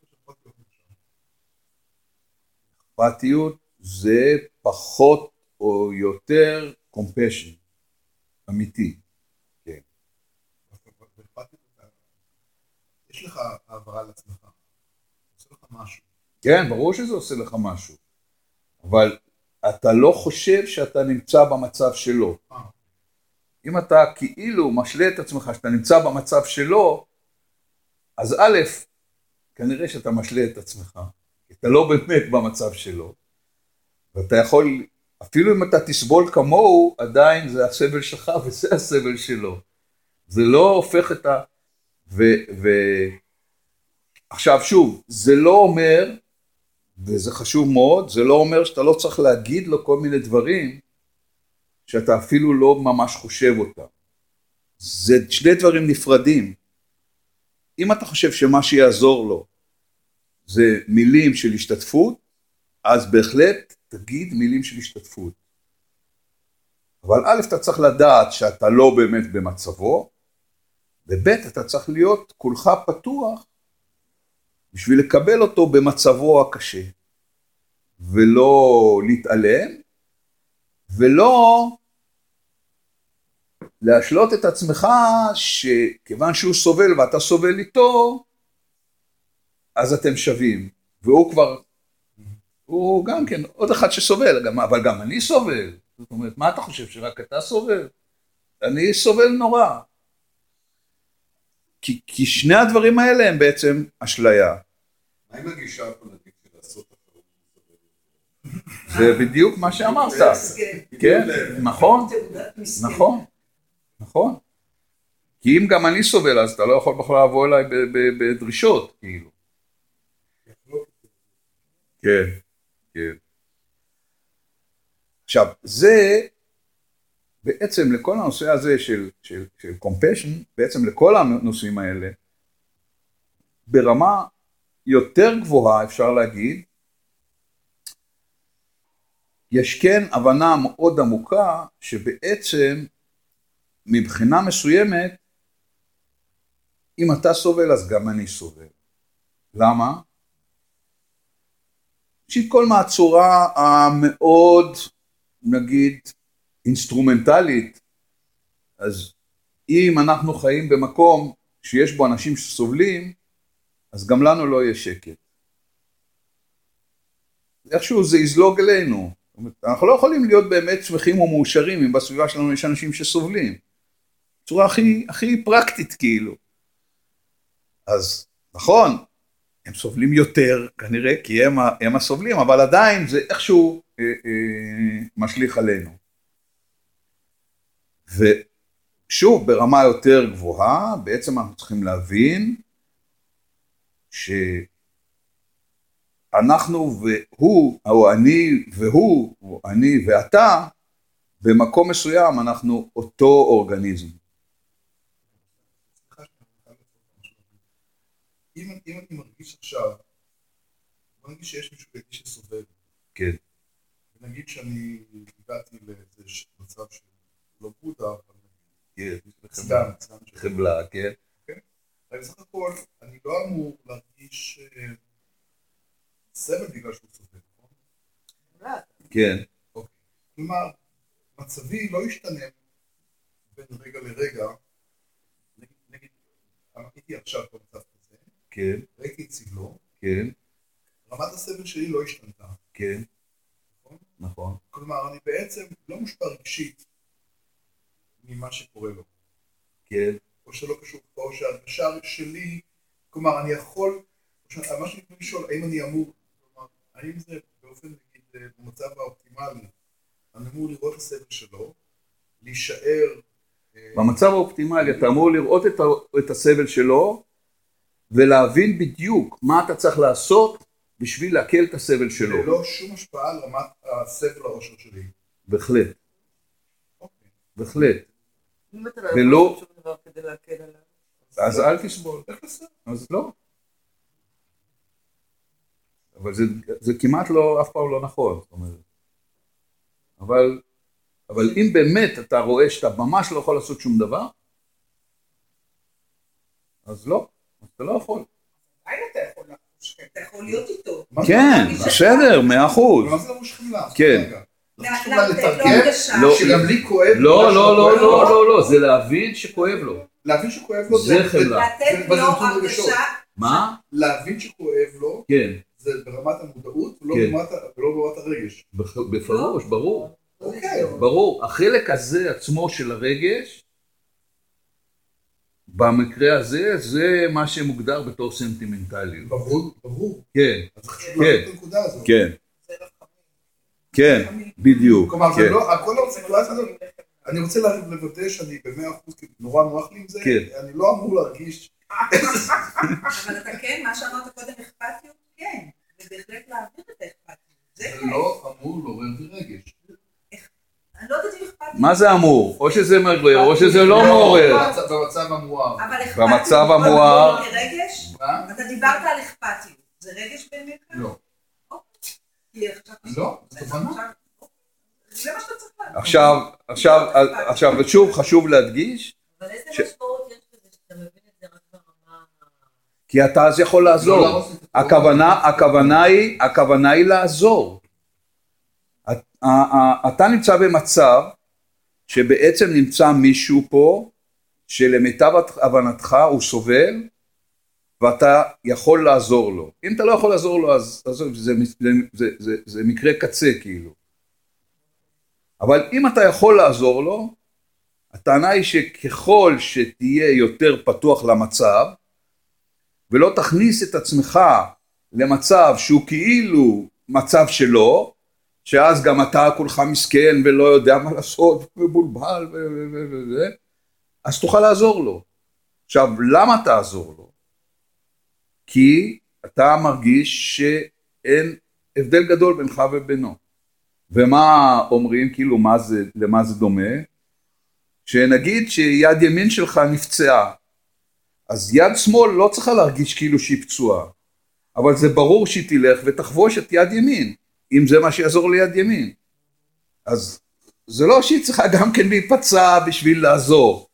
אכפתיות זה פחות או יותר compassion, אמיתי. כן. יש לך העברה לעצמך, עושה לך משהו. כן, ברור שזה עושה לך משהו, אבל אתה לא חושב שאתה נמצא במצב שלו. אה. אם אתה כאילו משלה את עצמך שאתה נמצא במצב שלו, אז א', כנראה שאתה משלה את עצמך. אתה לא באמת במצב שלו, ואתה יכול, אפילו אם אתה תסבול כמוהו, עדיין זה הסבל שלך <laughs> וזה הסבל שלו. זה לא הופך את ה... ו... ו... עכשיו שוב, זה לא אומר, וזה חשוב מאוד, זה לא אומר שאתה לא צריך להגיד לו כל מיני דברים שאתה אפילו לא ממש חושב אותם. זה שני דברים נפרדים. אם אתה חושב שמה שיעזור לו זה מילים של השתתפות, אז בהחלט תגיד מילים של השתתפות. אבל א', אתה צריך לדעת שאתה לא באמת במצבו, וב', אתה צריך להיות כולך פתוח בשביל לקבל אותו במצבו הקשה, ולא להתעלם, ולא להשלות את עצמך שכיוון שהוא סובל ואתה סובל איתו, אז אתם שווים. והוא כבר, הוא גם כן עוד אחד שסובל, גם, אבל גם אני סובל. זאת אומרת, מה אתה חושב, שרק אתה סובל? אני סובל נורא. כי, כי שני הדברים האלה הם בעצם אשליה. מה עם הגישה הפוליטית של לעשות זה בדיוק מה שאמרת. כן, נכון, נכון, נכון. כי אם גם אני סובל, אז אתה לא יכול בכלל לבוא אליי בדרישות, כאילו. כן, כן. עכשיו, זה בעצם לכל הנושא הזה של, של, של compassion, בעצם לכל הנושאים האלה, ברמה יותר גבוהה אפשר להגיד, יש כן הבנה מאוד עמוקה שבעצם מבחינה מסוימת, אם אתה סובל אז גם אני סובל. למה? ראשית כל מהצורה המאוד, נגיד, אינסטרומנטלית, אז אם אנחנו חיים במקום שיש בו אנשים שסובלים, אז גם לנו לא יהיה שקט. איכשהו זה יזלוג אלינו. אנחנו לא יכולים להיות באמת שמחים ומאושרים אם בסביבה שלנו יש אנשים שסובלים. בצורה הכי, הכי פרקטית כאילו. אז נכון, הם סובלים יותר כנראה כי הם, הם הסובלים, אבל עדיין זה איכשהו אה, אה, משליך עלינו. ושוב, ברמה יותר גבוהה, בעצם אנחנו צריכים להבין שאנחנו והוא, או אני והוא, או אני ואתה, במקום מסוים אנחנו אותו אורגניזם. אם, אם אני מרגיש עכשיו, בוא נגיד שיש מישהו ביתי שסובל. כן. ונגיד שאני הגעתי לאיזה מצב של לא בודה, אבל כן. סתם, סתם. חבלה, כן. אבל בסך הכל, אני לא אמור להרגיש אה, סבל בגלל שהוא סובל, נכון? כן. כלומר, מצבי לא ישתנה בין רגע לרגע. נגיד, נגיד, הייתי עכשיו במצב כזה, כן, ראיתי את סבלו, כן, רמת הסבל שלי לא השתנתה, כן, נכון? נכון. כלומר, אני בעצם לא מושפע רגשית ממה שקורה לו, כן, או שלא קשור, או שההרגשה שלי, כלומר, אני יכול, מה שאני יכול לשאול, האם אני אמור, כלומר, האם זה באופן, נגיד, במצב האופטימלי, אני אמור לראות את הסבל שלו, להישאר, אה, במצב האופטימלי אתה אמור לראות את, ה- את הסבל שלו ולהבין בדיוק מה אתה צריך לעשות בשביל להקל את הסבל שלו. ללא שום השפעה על רמת הסבל האושר שלי. בהחלט, אוקיי. בהחלט. לא ולא-. אז אל תסבול. איך? אז לא. אבל זה, זה כמעט לא, אף פעם לא נכון. זאת אומרת. אבל, אבל אם באמת אתה רואה שאתה ממש לא יכול לעשות שום דבר, אז לא, אתה לא יכול. עדיין אתה יכול לחוש, כי אתה יכול להיות איתו. כן? בסדר, מאה אחוז. מה זה לא מושכים לה? כן. לא, לא, לא לתרגם הרגשה. לא. שגם לי כואב. לא, לא, לא. לא, לא, לא, זה להבין שכואב לו. להבין שכואב לו זה חמלה. לתת לו. הרגשה, מה? להבין שכואב לו, כן, זה ברמת המודעות ולא כן. ברמת הרגש. בפירוש, ברור. אוקיי. ברור, החלק הזה עצמו של הרגש, במקרה הזה, זה מה שמוגדר בתור סנטימנטליות. ברור, ברור. כן, אז חשוב כן. להבין את הנקודה הזאת. כן, כן, בדיוק, כלומר, זה כן, לא, כל הסיטואציה הזאת, אני רוצה לוודא שאני במאה אחוז, כי נורא נוח לי עם זה, כן. אני לא אמור להרגיש, אבל אתה כן, מה שאמרת קודם, אכפתיות, כן. ובהחלט להעביר את האכפתיות. זה זה כן. לא אמור לעורר בי רגש. אני לא. מה זה אמור? או שזה מעורר, או שזה לא מעורר. במצב- המואר. אבל אכפתיות. במצב המואר-? אתה דיברת על אכפתיות. זה רגש בעיניך? לא. לא. עכשיו, עכשיו, עכשיו, ושוב חשוב להדגיש, אבל איזה משמעות יש בזה שאתה מבין את זה רק ברמה... כי אתה אז יכול לא לעזור. הכוונה, הכוונה היא, הכוונה היא לעזור. אתה נמצא במצב שבעצם נמצא מישהו פה שלמיטב הבנתך הוא סובל ואתה יכול לעזור לו. אם אתה לא יכול לעזור לו אז עזוב, זה, זה, זה, זה, זה מקרה קצה כאילו. אבל אם אתה יכול לעזור לו, הטענה היא שככל שתהיה יותר פתוח למצב, ולא תכניס את עצמך למצב שהוא כאילו מצב שלו, שאז גם אתה כולך מסכן ולא יודע מה לעשות, מבולבל ו- ו- ו- וזה, אז תוכל לעזור לו. עכשיו, למה תעזור לו? כי אתה מרגיש שאין הבדל גדול בינך ובינו. ומה אומרים, כאילו, מה זה, למה זה דומה? שנגיד שיד ימין שלך נפצעה, אז יד שמאל לא צריכה להרגיש כאילו שהיא פצועה, אבל זה ברור שהיא תלך ותחבוש את יד ימין, אם זה מה שיעזור ליד ימין. אז זה לא שהיא צריכה גם כן להיפצע בשביל לעזור,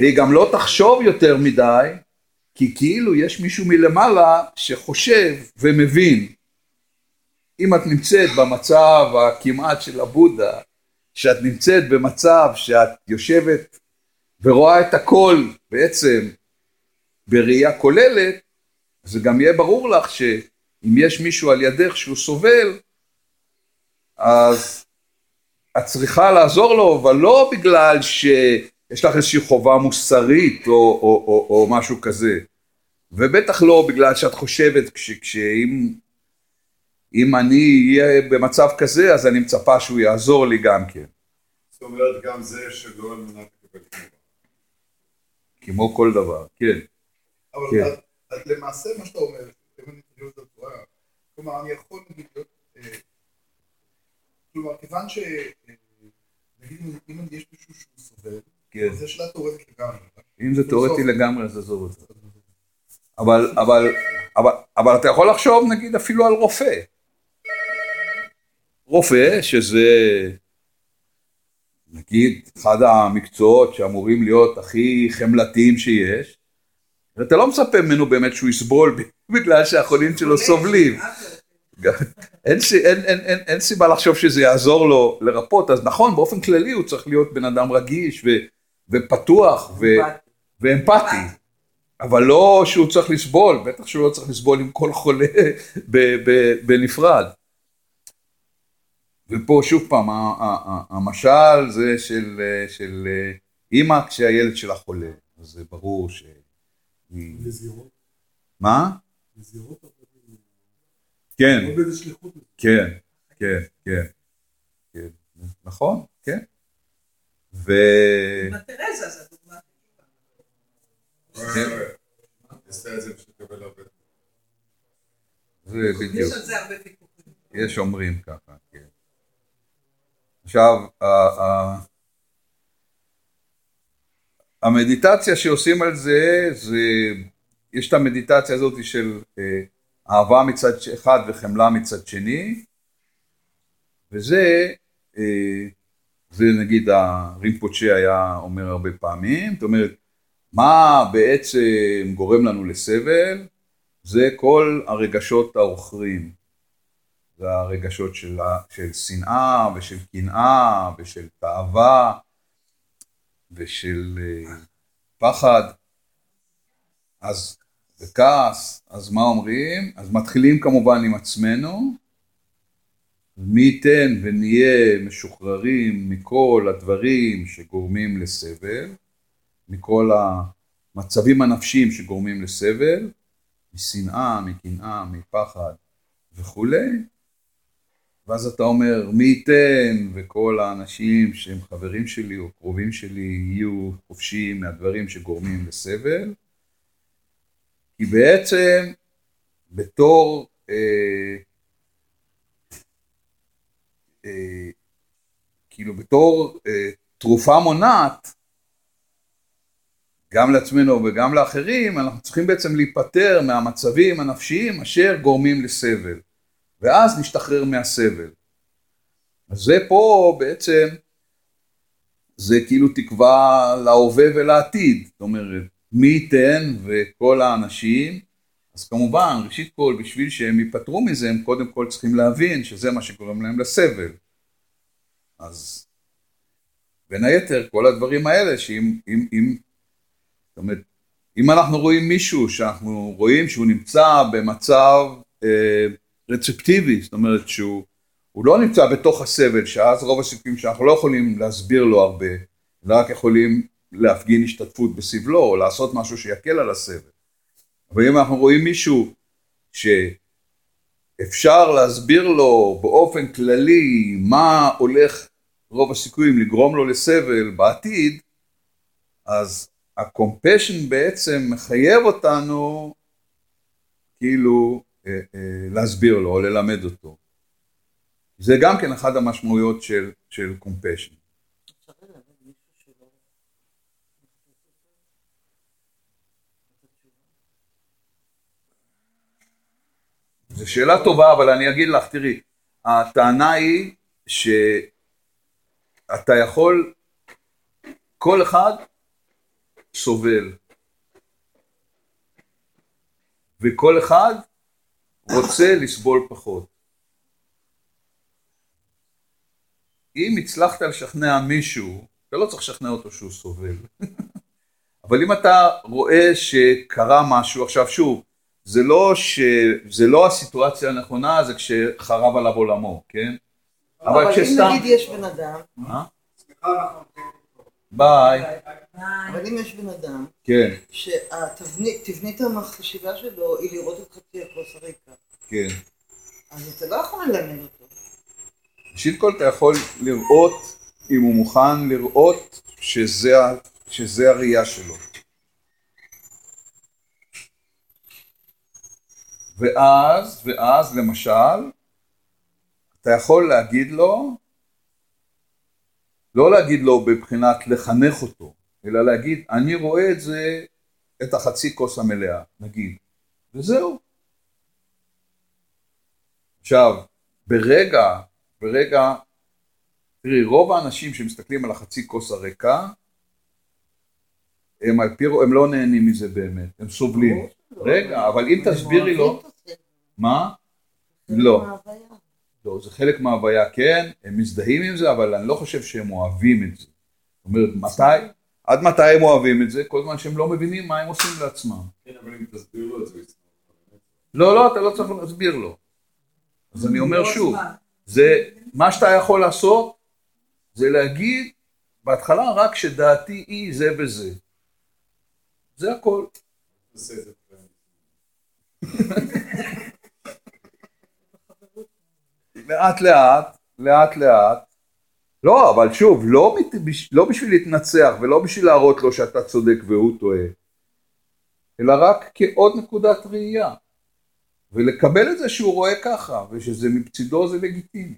והיא גם לא תחשוב יותר מדי, כי כאילו יש מישהו מלמעלה שחושב ומבין. אם את נמצאת במצב הכמעט של הבודה, שאת נמצאת במצב שאת יושבת ורואה את הכל בעצם בראייה כוללת, זה גם יהיה ברור לך שאם יש מישהו על ידך שהוא סובל, אז את צריכה לעזור לו, אבל לא בגלל יש לך איזושהי חובה מוסרית או, או, או, או משהו כזה. ובטח לא בגלל שאת חושבת כשאם אם אני אהיה במצב כזה אז אני מצפה שהוא יעזור לי גם כן. זאת אומרת גם זה שלא על מנת לקבל תמורה. כמו כל דבר, כן. אבל כן. אז- אז למעשה מה שאתה אומר, אם אני חושב את התורה, כלומר אני יכול נגיד להיות, אה, כלומר כיוון ש... אה, נגיד אם יש מישהו שהוא סובל, כן. זה שאלה תיאורטית לגמרי. אם זה תיאורטי לגמרי אז עזוב את זה. אבל, אבל, אבל, אבל אתה יכול לחשוב נגיד אפילו על רופא. רופא שזה נגיד אחד המקצועות שאמורים להיות הכי חמלתיים שיש, ואתה לא מצפה ממנו באמת שהוא יסבול <laughs> בגלל שהחולים שלו <laughs> סובלים. אין, אין, אין, אין, אין סיבה לחשוב שזה יעזור לו לרפות, אז נכון, באופן כללי הוא צריך להיות בן אדם רגיש ו, ופתוח ו, ואמפתי, אבל לא שהוא צריך לסבול, בטח שהוא לא צריך לסבול עם כל חולה ב, ב, בנפרד. ופה שוב פעם, ה- ה- ה- המשל זה של, של אימא כשהילד שלה חולה, אז זה ברור ש... לזהירות, מה? לזהירות, כן. לא. כן, כן, כן, כן, נכון, כן. ו... אמא תרזה זה הדוגמה. כן. זה בדיוק. יש אומרים ככה, כן. עכשיו, המדיטציה שעושים על זה, זה, יש את המדיטציה הזאת של אה, אהבה מצד אחד וחמלה מצד שני, וזה, אה, זה נגיד הרימפוצ'ה היה אומר הרבה פעמים, זאת אומרת, מה בעצם גורם לנו לסבל? זה כל הרגשות העוכרים. זה הרגשות של, של שנאה ושל קנאה ושל תאווה ושל אה, פחד. אז וכעס, אז מה אומרים? אז מתחילים כמובן עם עצמנו. מי ייתן ונהיה משוחררים מכל הדברים שגורמים לסבל, מכל המצבים הנפשיים שגורמים לסבל, משנאה, מקנאה, מפחד וכולי, ואז אתה אומר מי ייתן? וכל האנשים שהם חברים שלי או קרובים שלי יהיו חופשיים מהדברים שגורמים לסבל, כי בעצם בתור אה, אה, כאילו בתור אה, תרופה מונעת גם לעצמנו וגם לאחרים, אנחנו צריכים בעצם להיפטר מהמצבים הנפשיים אשר גורמים לסבל, ואז נשתחרר מהסבל. אז זה פה בעצם, זה כאילו תקווה להווה ולעתיד, זאת אומרת, מי ייתן וכל האנשים, אז כמובן, ראשית כל, בשביל שהם ייפטרו מזה, הם קודם כל צריכים להבין שזה מה שגורם להם לסבל. אז בין היתר, כל הדברים האלה, שאם אם, אם, אומרת, אם אנחנו רואים מישהו שאנחנו רואים שהוא נמצא במצב אה, רצפטיבי, זאת אומרת שהוא הוא לא נמצא בתוך הסבל, שאז רוב הסיכויים שאנחנו לא יכולים להסביר לו הרבה, אלא רק יכולים להפגין השתתפות בסבלו, או לעשות משהו שיקל על הסבל. אבל אם אנחנו רואים מישהו שאפשר להסביר לו באופן כללי מה הולך רוב הסיכויים לגרום לו לסבל בעתיד, אז ה-compassion בעצם מחייב אותנו כאילו אה, אה, להסביר לו או ללמד אותו. זה גם כן אחת המשמעויות של, של שלא... זו שאלה טובה, אבל אני אגיד לך, תראי, הטענה היא שאתה יכול, כל אחד סובל, וכל אחד רוצה לסבול פחות. אם הצלחת לשכנע מישהו, אתה לא צריך לשכנע אותו שהוא סובל. <laughs> אבל אם אתה רואה שקרה משהו, עכשיו שוב, זה לא, ש... זה לא הסיטואציה הנכונה, זה כשחרב עליו עולמו, כן? אבל אם כשסתם- נגיד יש בן אדם, מה? סליחה, אנחנו ביי. אבל אם יש בן אדם כן, שהתבנית החשיבה שלו היא לראות את חצי הכוס הריקה, כן. אז אתה לא יכול ללמד אותו. ראשית כל אתה יכול לראות, אם הוא מוכן לראות שזה, שזה הראייה שלו. ואז, ואז למשל, אתה יכול להגיד לו, לא להגיד לו בבחינת לחנך אותו, אלא להגיד, אני רואה את זה, את החצי כוס המלאה, נגיד, וזהו. עכשיו, ברגע, ברגע, תראי, רוב האנשים שמסתכלים על החצי כוס הריקה, הם על פי הם לא נהנים מזה באמת, הם סובלים. רגע, אבל אם תסבירי לו, מה? לא. לא, זה חלק מההוויה, כן, הם מזדהים עם זה, אבל אני לא חושב שהם אוהבים את זה. זאת אומרת, מתי, עד מתי הם אוהבים את זה? כל זמן שהם לא מבינים מה הם עושים לעצמם. כן, אבל אם תסביר לו את זה. לא, לא, אתה לא צריך להסביר לו. אז אני אומר שוב, זה, מה שאתה יכול לעשות, זה להגיד, בהתחלה רק שדעתי היא זה וזה. זה הכל. <laughs> לאט לאט, לאט לאט. לא, אבל שוב, לא, לא בשביל להתנצח ולא בשביל להראות לו שאתה צודק והוא טועה, אלא רק כעוד נקודת ראייה. ולקבל את זה שהוא רואה ככה, ושזה מצידו זה לגיטימי.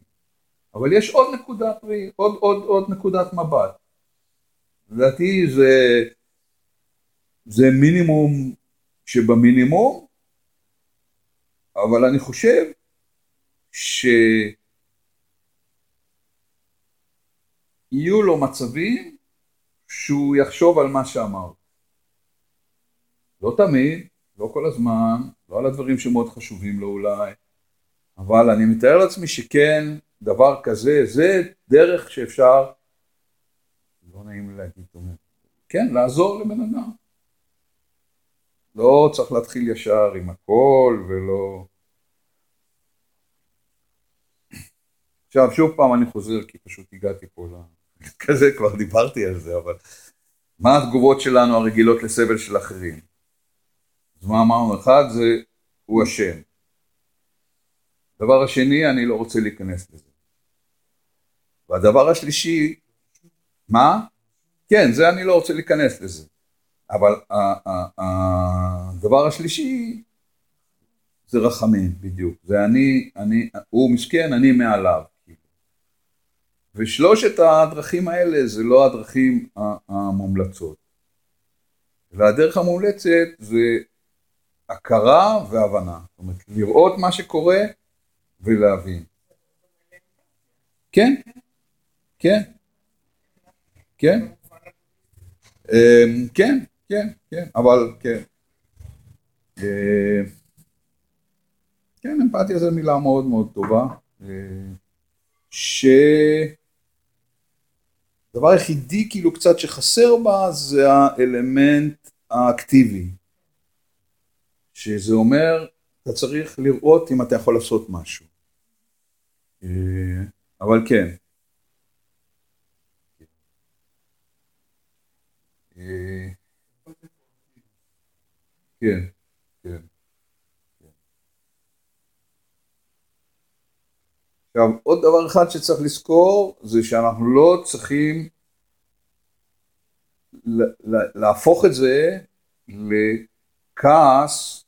אבל יש עוד נקודת ראייה, עוד, עוד, עוד נקודת מבט. לדעתי זה, זה מינימום שבמינימום, אבל אני חושב שיהיו לו מצבים שהוא יחשוב על מה שאמרת. לא תמיד, לא כל הזמן, לא על הדברים שמאוד חשובים לו אולי, אבל אני מתאר לעצמי שכן, דבר כזה, זה דרך שאפשר, לא נעים לי להגיד, כן, לעזור לבן אדם. לא צריך להתחיל ישר עם הכל ולא... עכשיו, שוב פעם אני חוזר, כי פשוט הגעתי פה ל... <laughs> כזה, כבר דיברתי על זה, אבל... מה התגובות שלנו הרגילות לסבל של אחרים? אז מה אמרנו? אחד זה, הוא אשם. הדבר השני, אני לא רוצה להיכנס לזה. והדבר השלישי, מה? כן, זה אני לא רוצה להיכנס לזה. אבל הדבר השלישי, זה רחמים, בדיוק. זה אני, אני, הוא מסכן, אני מעליו. ושלושת הדרכים האלה זה לא הדרכים המומלצות. והדרך המומלצת זה הכרה והבנה. זאת אומרת, לראות מה שקורה ולהבין. כן, כן, כן, אמ, כן, כן, כן, אבל כן. אה, כן, אמפתיה זו מילה מאוד מאוד טובה. אה, שהדבר היחידי כאילו קצת שחסר בה זה האלמנט האקטיבי. שזה אומר, אתה צריך לראות אם אתה יכול לעשות משהו. אה, אבל כן. אה, כן, כן. עכשיו, עוד דבר אחד שצריך לזכור, זה שאנחנו לא צריכים להפוך את זה לכעס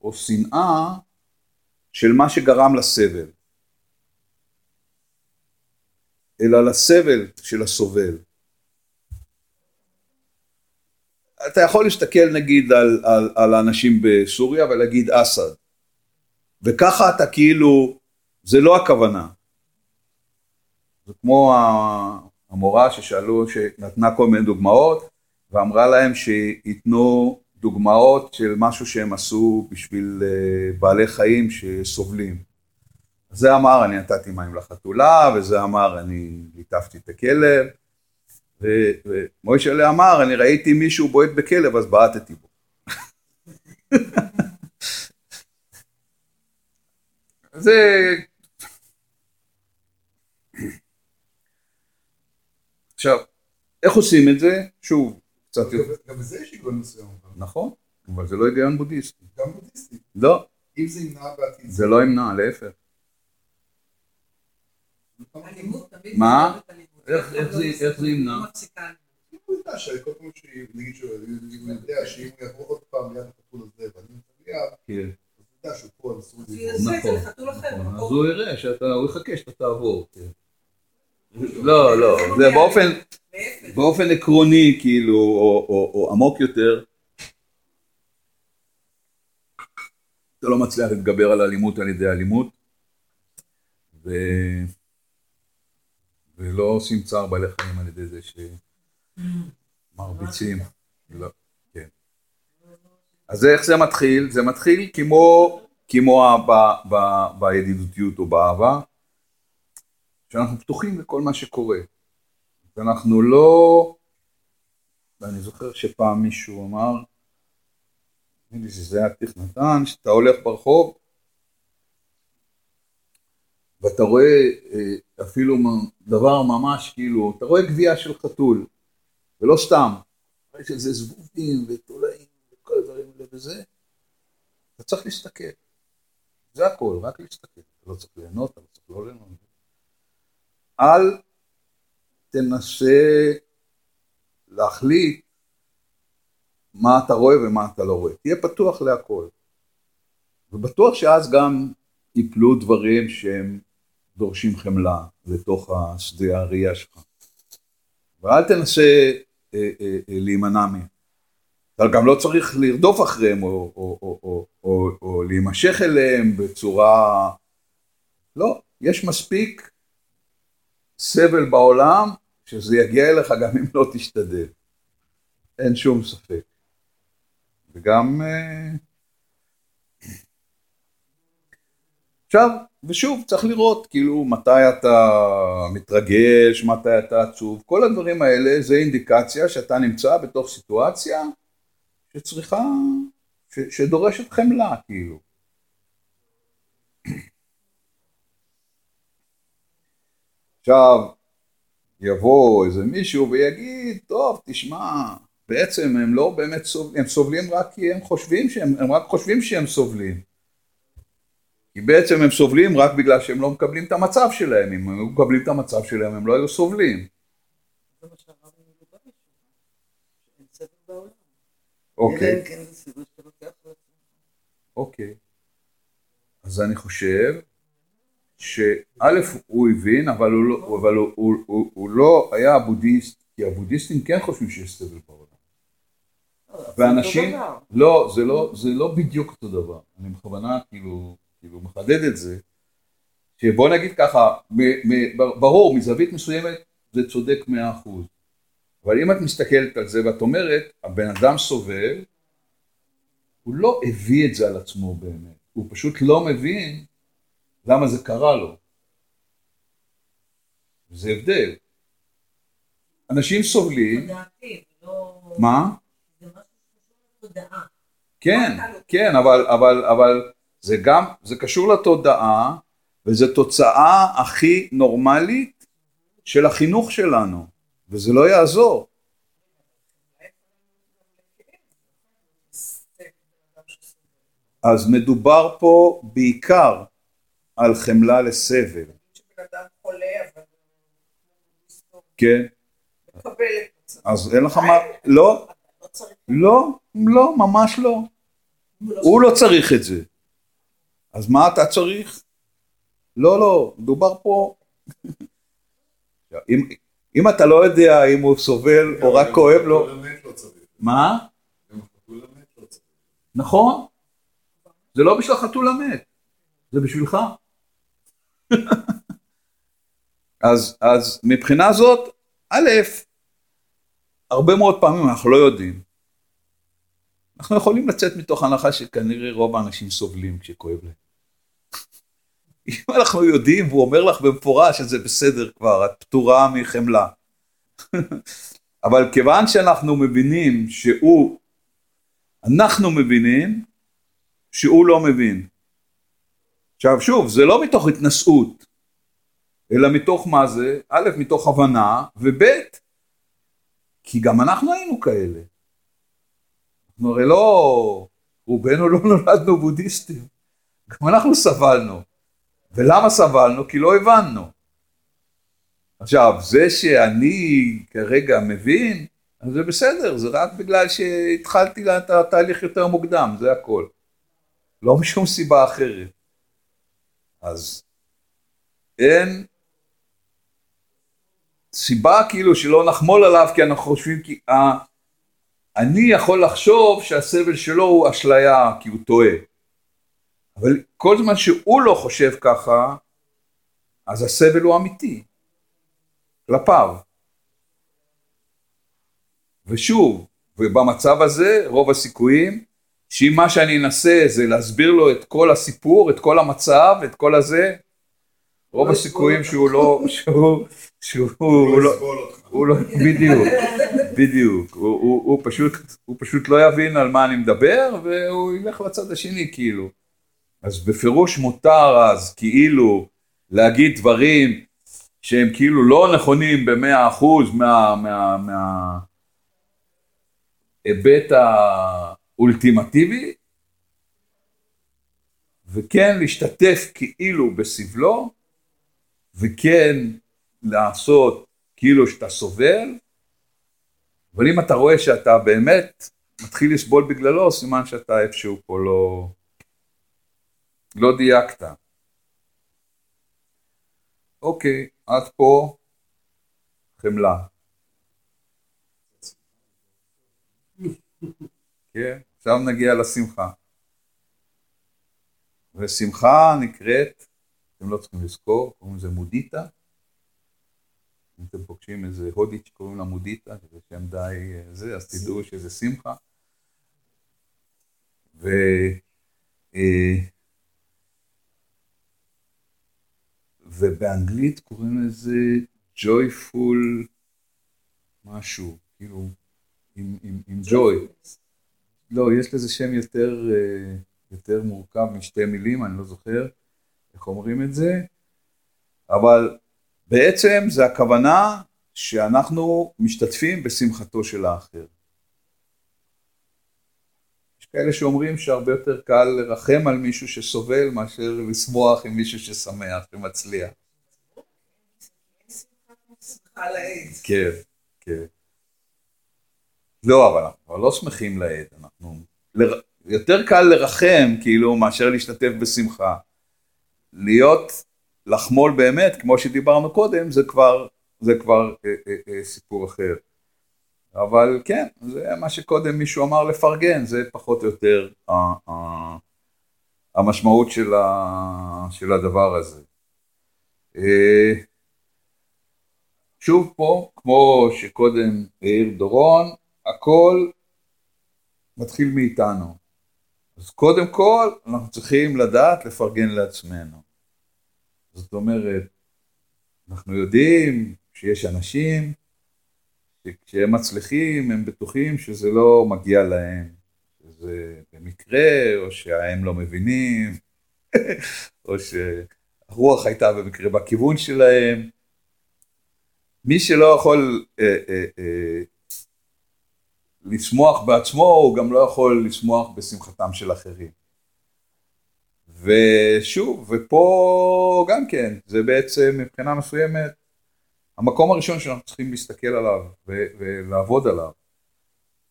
או שנאה של מה שגרם לסבל, אלא לסבל של הסובל. אתה יכול להסתכל נגיד על, על, על האנשים בסוריה ולהגיד אסד, וככה אתה כאילו זה לא הכוונה. זה כמו המורה ששאלו, שנתנה כל מיני דוגמאות, ואמרה להם שייתנו דוגמאות של משהו שהם עשו בשביל אה, בעלי חיים שסובלים. זה אמר, אני נתתי מים לחתולה, וזה אמר, אני ליטפתי את הכלב, ו- ומוישלה אמר, אני ראיתי מישהו בועט בכלב, אז בעטתי בו. <laughs> זה עכשיו, איך עושים את זה? שוב, קצת יותר. גם בזה יש היגיון מסוים. נכון, אבל זה לא היגיון בודהיסטי. גם בודהיסטי. לא, אם זה ימנע בעתיד. זה לא ימנע, להפך. מה? איך- איך זה- איך זה ימנע? לא הוא ידע שכל פעם שהוא, נגיד שהוא הוא יודע שאם הוא יבוא עוד פעם ליד החתול הזה, ואני ליד, כן, אז הוא יודע שהוא פה, אז הוא. יעשה את זה נכון, לחתול אחר. נכון, במקום. אז הוא יראה שאתה, הוא יחכה שאתה תעבור. לא, לא, זה באופן. באופן עקרוני, כאילו, או, או, או עמוק יותר, אתה לא מצליח להתגבר על אלימות על ידי אלימות, ו... ולא עושים צער בעלי חיים על ידי זה שמרביצים. לא, כן. אז איך זה מתחיל? זה מתחיל כמו, כמו ב, ב, בידידותיות או באהבה, שאנחנו פתוחים לכל מה שקורה. ואנחנו לא... ואני זוכר שפעם מישהו אמר, נדמה לי שזה היה טיך נתן, שאתה הולך ברחוב ואתה רואה אה, אפילו דבר ממש כאילו, אתה רואה גבייה של חתול, ולא סתם, יש איזה זבובים ותולעים וכל הדברים האלה וזה, אתה צריך להסתכל. זה הכל, רק להסתכל. אתה לא צריך ליהנות, אתה לא צריך לא ליהנות. אל תנסה להחליט מה אתה רואה ומה אתה לא רואה. תהיה פתוח להכל. ובטוח שאז גם ייפלו דברים שהם דורשים חמלה לתוך השדה הראייה שלך. ואל תנסה אה, אה, אה, להימנע מהם. אתה גם לא צריך לרדוף אחריהם או, או, או, או, או, או להימשך אליהם בצורה... לא, יש מספיק סבל בעולם שזה יגיע אליך גם אם לא תשתדל. אין שום ספק. וגם... אה, עכשיו, ושוב, צריך לראות, כאילו, מתי אתה מתרגש, מתי אתה עצוב, כל הדברים האלה זה אינדיקציה שאתה נמצא בתוך סיטואציה שצריכה, ש, שדורשת חמלה, כאילו. עכשיו, יבוא איזה מישהו ויגיד, טוב, תשמע, בעצם הם לא באמת סובלים, הם סובלים רק כי הם חושבים שהם, הם רק חושבים שהם סובלים. כי בעצם הם סובלים רק בגלל שהם לא מקבלים את המצב שלהם, אם הם היו מקבלים את המצב שלהם הם לא היו סובלים. אוקיי, כן. אוקיי. אז אני חושב שא' הוא הבין, אבל הוא לא, אבל הוא, הוא, הוא, הוא לא היה בודהיסט, כי הבודהיסטים כן חושבים שיש סבל בעולם. לא, ואנשים. לא, זה לא, זה לא בדיוק אותו דבר. אני בכוונה כאילו, כאילו מחדד את זה, שבוא נגיד ככה, מ- מ- ברור, מזווית מסוימת זה צודק מאה אחוז. אבל אם את מסתכלת על זה ואת אומרת, הבן אדם סובל, הוא לא הביא את זה על עצמו באמת, הוא פשוט לא מבין למה זה קרה לו. זה הבדל. אנשים סובלים, ולא... מה? כן, כן, אבל, אבל, אבל זה גם, זה קשור לתודעה, וזו תוצאה הכי נורמלית של החינוך שלנו, וזה לא יעזור. אז מדובר פה בעיקר על חמלה לסבל, כן? אז אין לך מה, לא, לא לא, לא, ממש לא. הוא לא צריך את זה. אז מה אתה צריך? לא, לא, מדובר פה... <laughs> אם, אם אתה לא יודע אם הוא סובל או רק כואב לו... לא. מה? לא. נכון. זה לא בשביל החתול המת, זה בשבילך. אז, אז מבחינה זאת, א', הרבה מאוד פעמים אנחנו לא יודעים. אנחנו יכולים לצאת מתוך הנחה שכנראה רוב האנשים סובלים כשכואב להם. <laughs> אם אנחנו יודעים, והוא אומר לך במפורש שזה בסדר כבר, את פטורה מחמלה. <laughs> אבל כיוון שאנחנו מבינים שהוא, אנחנו מבינים שהוא לא מבין. עכשיו שוב, זה לא מתוך התנשאות, אלא מתוך מה זה? א', מתוך הבנה, וב', כי גם אנחנו היינו כאלה. אנחנו הרי לא, רובנו לא נולדנו בודהיסטים, גם אנחנו סבלנו. ולמה סבלנו? כי לא הבנו. עכשיו, זה שאני כרגע מבין, אז זה בסדר, זה רק בגלל שהתחלתי את התהליך יותר מוקדם, זה הכל. לא משום סיבה אחרת. אז אין סיבה כאילו שלא נחמול עליו כי אנחנו חושבים כי 아, אני יכול לחשוב שהסבל שלו הוא אשליה כי הוא טועה. אבל כל זמן שהוא לא חושב ככה, אז הסבל הוא אמיתי. כלפיו. ושוב, ובמצב הזה רוב הסיכויים שאם מה שאני אנסה זה להסביר לו את כל הסיפור, את כל המצב, את כל הזה, רוב הסיכויים שהוא לא, שהוא, שהוא, הוא לא, הוא לא, בדיוק, בדיוק, הוא פשוט, הוא פשוט לא יבין על מה אני מדבר והוא ילך לצד השני כאילו. אז בפירוש מותר אז כאילו להגיד דברים שהם כאילו לא נכונים במאה אחוז מההיבט האולטימטיבי, וכן להשתתף כאילו בסבלו, וכן לעשות כאילו שאתה סובל, אבל אם אתה רואה שאתה באמת מתחיל לסבול בגללו, סימן שאתה איפשהו פה לא, לא דייקת. אוקיי, עד פה חמלה. כן, עכשיו נגיע לשמחה. ושמחה נקראת, אתם לא צריכים לזכור, קוראים לזה מודיטה. אם אתם פוגשים איזה הודית שקוראים לה מודיטה, שזה שם די זה, אז תדעו שזה שמחה. ו... אה, ובאנגלית קוראים לזה joyful משהו, כאילו, עם, עם, עם joy. לא, יש לזה שם יותר, אה, יותר מורכב משתי מילים, אני לא זוכר איך אומרים את זה, אבל בעצם זה הכוונה שאנחנו משתתפים בשמחתו של האחר. יש כאלה שאומרים שהרבה יותר קל לרחם על מישהו שסובל מאשר לשמוח עם מישהו ששמח, ומצליח. כן, כן. לא, אבל אנחנו כבר לא שמחים לעד, אנחנו... יותר קל לרחם, כאילו, מאשר להשתתף בשמחה. להיות, לחמול באמת, כמו שדיברנו קודם, זה כבר, זה כבר אה, אה, אה, סיפור אחר. אבל כן, זה מה שקודם מישהו אמר לפרגן, זה פחות או יותר המשמעות של, ה, של הדבר הזה. אה, שוב פה, כמו שקודם העיר דורון, הכל מתחיל מאיתנו. אז קודם כל, אנחנו צריכים לדעת לפרגן לעצמנו. זאת אומרת, אנחנו יודעים שיש אנשים שכשהם מצליחים הם בטוחים שזה לא מגיע להם, שזה במקרה, או שהם לא מבינים, <laughs> או שהרוח הייתה במקרה בכיוון שלהם. מי שלא יכול אה, אה, אה, לשמוח בעצמו, הוא גם לא יכול לשמוח בשמחתם של אחרים. ושוב, ופה גם כן, זה בעצם מבחינה מסוימת המקום הראשון שאנחנו צריכים להסתכל עליו ולעבוד עליו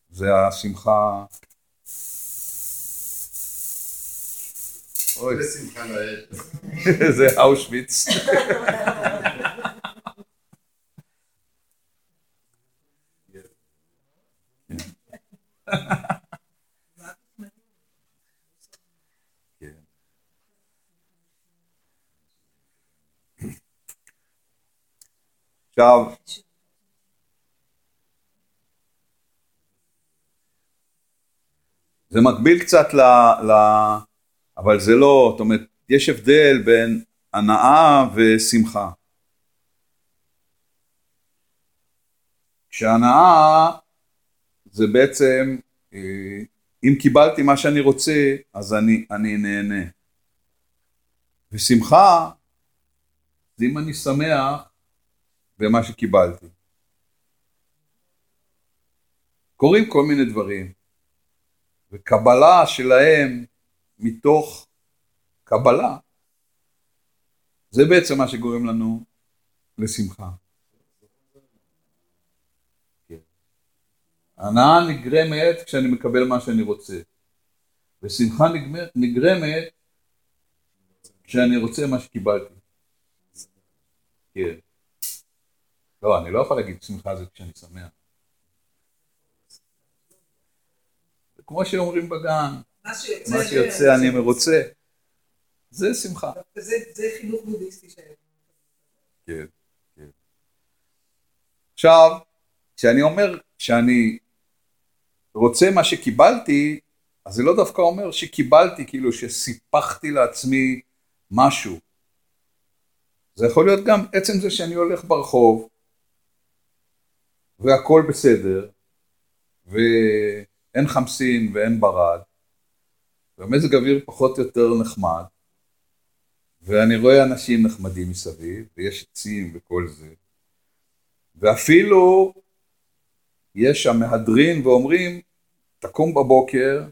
זה השמחה. אוי, זה שמחה לאל. <laughs> זה אושוויץ. <laughs> עכשיו, זה מקביל קצת ל... ל... אבל זה לא, זאת אומרת, יש הבדל בין הנאה ושמחה. כשהנאה זה בעצם, אה, אם קיבלתי מה שאני רוצה, אז אני, אני נהנה. ושמחה, זה אם אני שמח במה שקיבלתי. קורים כל מיני דברים, וקבלה שלהם מתוך קבלה, זה בעצם מה שגורם לנו לשמחה. כן. הנאה נגרמת כשאני מקבל מה שאני רוצה, ושמחה נגרמת כשאני רוצה מה שקיבלתי. כן. לא, אני לא יכול להגיד שמחה זה כשאני שמח. כמו שאומרים בגן, מה שיוצא אני מרוצה, זה שמחה. זה חינוך בודהיסטי ש... כן, כן. עכשיו, כשאני אומר שאני רוצה מה שקיבלתי, אז זה לא דווקא אומר שקיבלתי, כאילו שסיפחתי לעצמי משהו. זה יכול להיות גם עצם זה שאני הולך ברחוב, והכל בסדר, ואין חמסין ואין ברד, והמזג אוויר פחות או יותר נחמד, ואני רואה אנשים נחמדים מסביב, ויש עצים וכל זה, ואפילו יש שם מהדרין ואומרים, תקום בבוקר,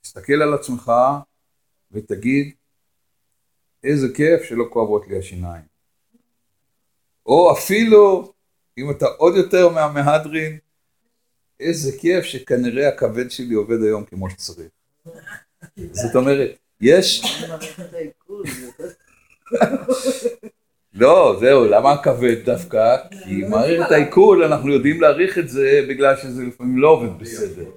תסתכל על עצמך ותגיד, איזה כיף שלא כואבות לי השיניים. או אפילו, אם אתה עוד יותר מהמהדרין, איזה כיף שכנראה הכבד שלי עובד היום כמו שצריך. זאת אומרת, יש... לא, זהו, למה הכבד דווקא? כי מערכת העיכול, אנחנו יודעים להעריך את זה בגלל שזה לפעמים לא עובד בסדר.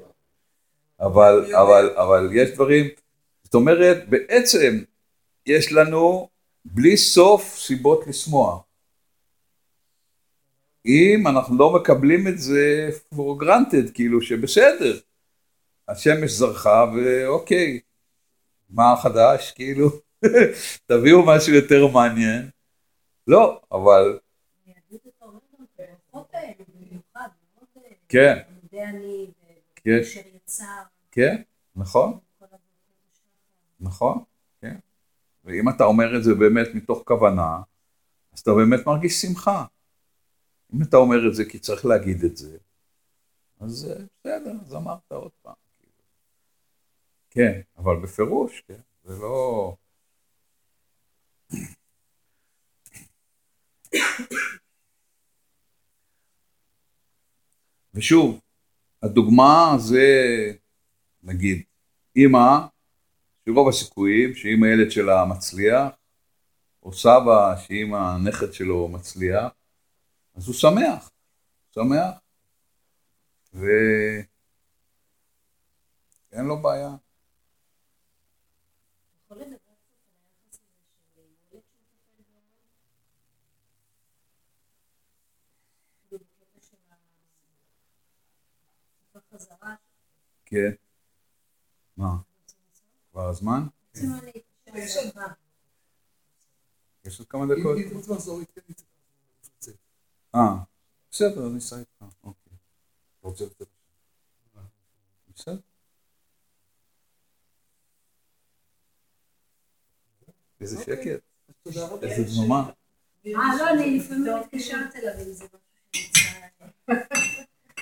אבל, אבל, אבל יש דברים, זאת אומרת, בעצם יש לנו בלי סוף סיבות לשמוח. אם אנחנו לא מקבלים את זה for granted, כאילו שבסדר, השמש זרחה ואוקיי, מה החדש, כאילו, <laughs> תביאו משהו יותר מעניין. לא, אבל... כן. כן. כן, נכון. נכון, כן. ואם אתה אומר את זה באמת מתוך כוונה, אז אתה באמת מרגיש שמחה. אם אתה אומר את זה כי צריך להגיד את זה, אז בסדר, אז אמרת עוד פעם. כן, אבל בפירוש, כן, זה לא... ושוב, הדוגמה זה, נגיד, אימא, שרוב הסיכויים שאם הילד שלה מצליח, או סבא שאם הנכד שלו מצליח, אז הוא שמח, שמח, ואין לו בעיה. כן. מה? כבר הזמן? יש עוד כמה דקות? אה, בסדר, אני אסע איתך, אוקיי. אתה רוצה לתת? בסדר. איזה שקט. איזה דממה. אה, לא, אני לפעמים מתקשרת אליו אם זה.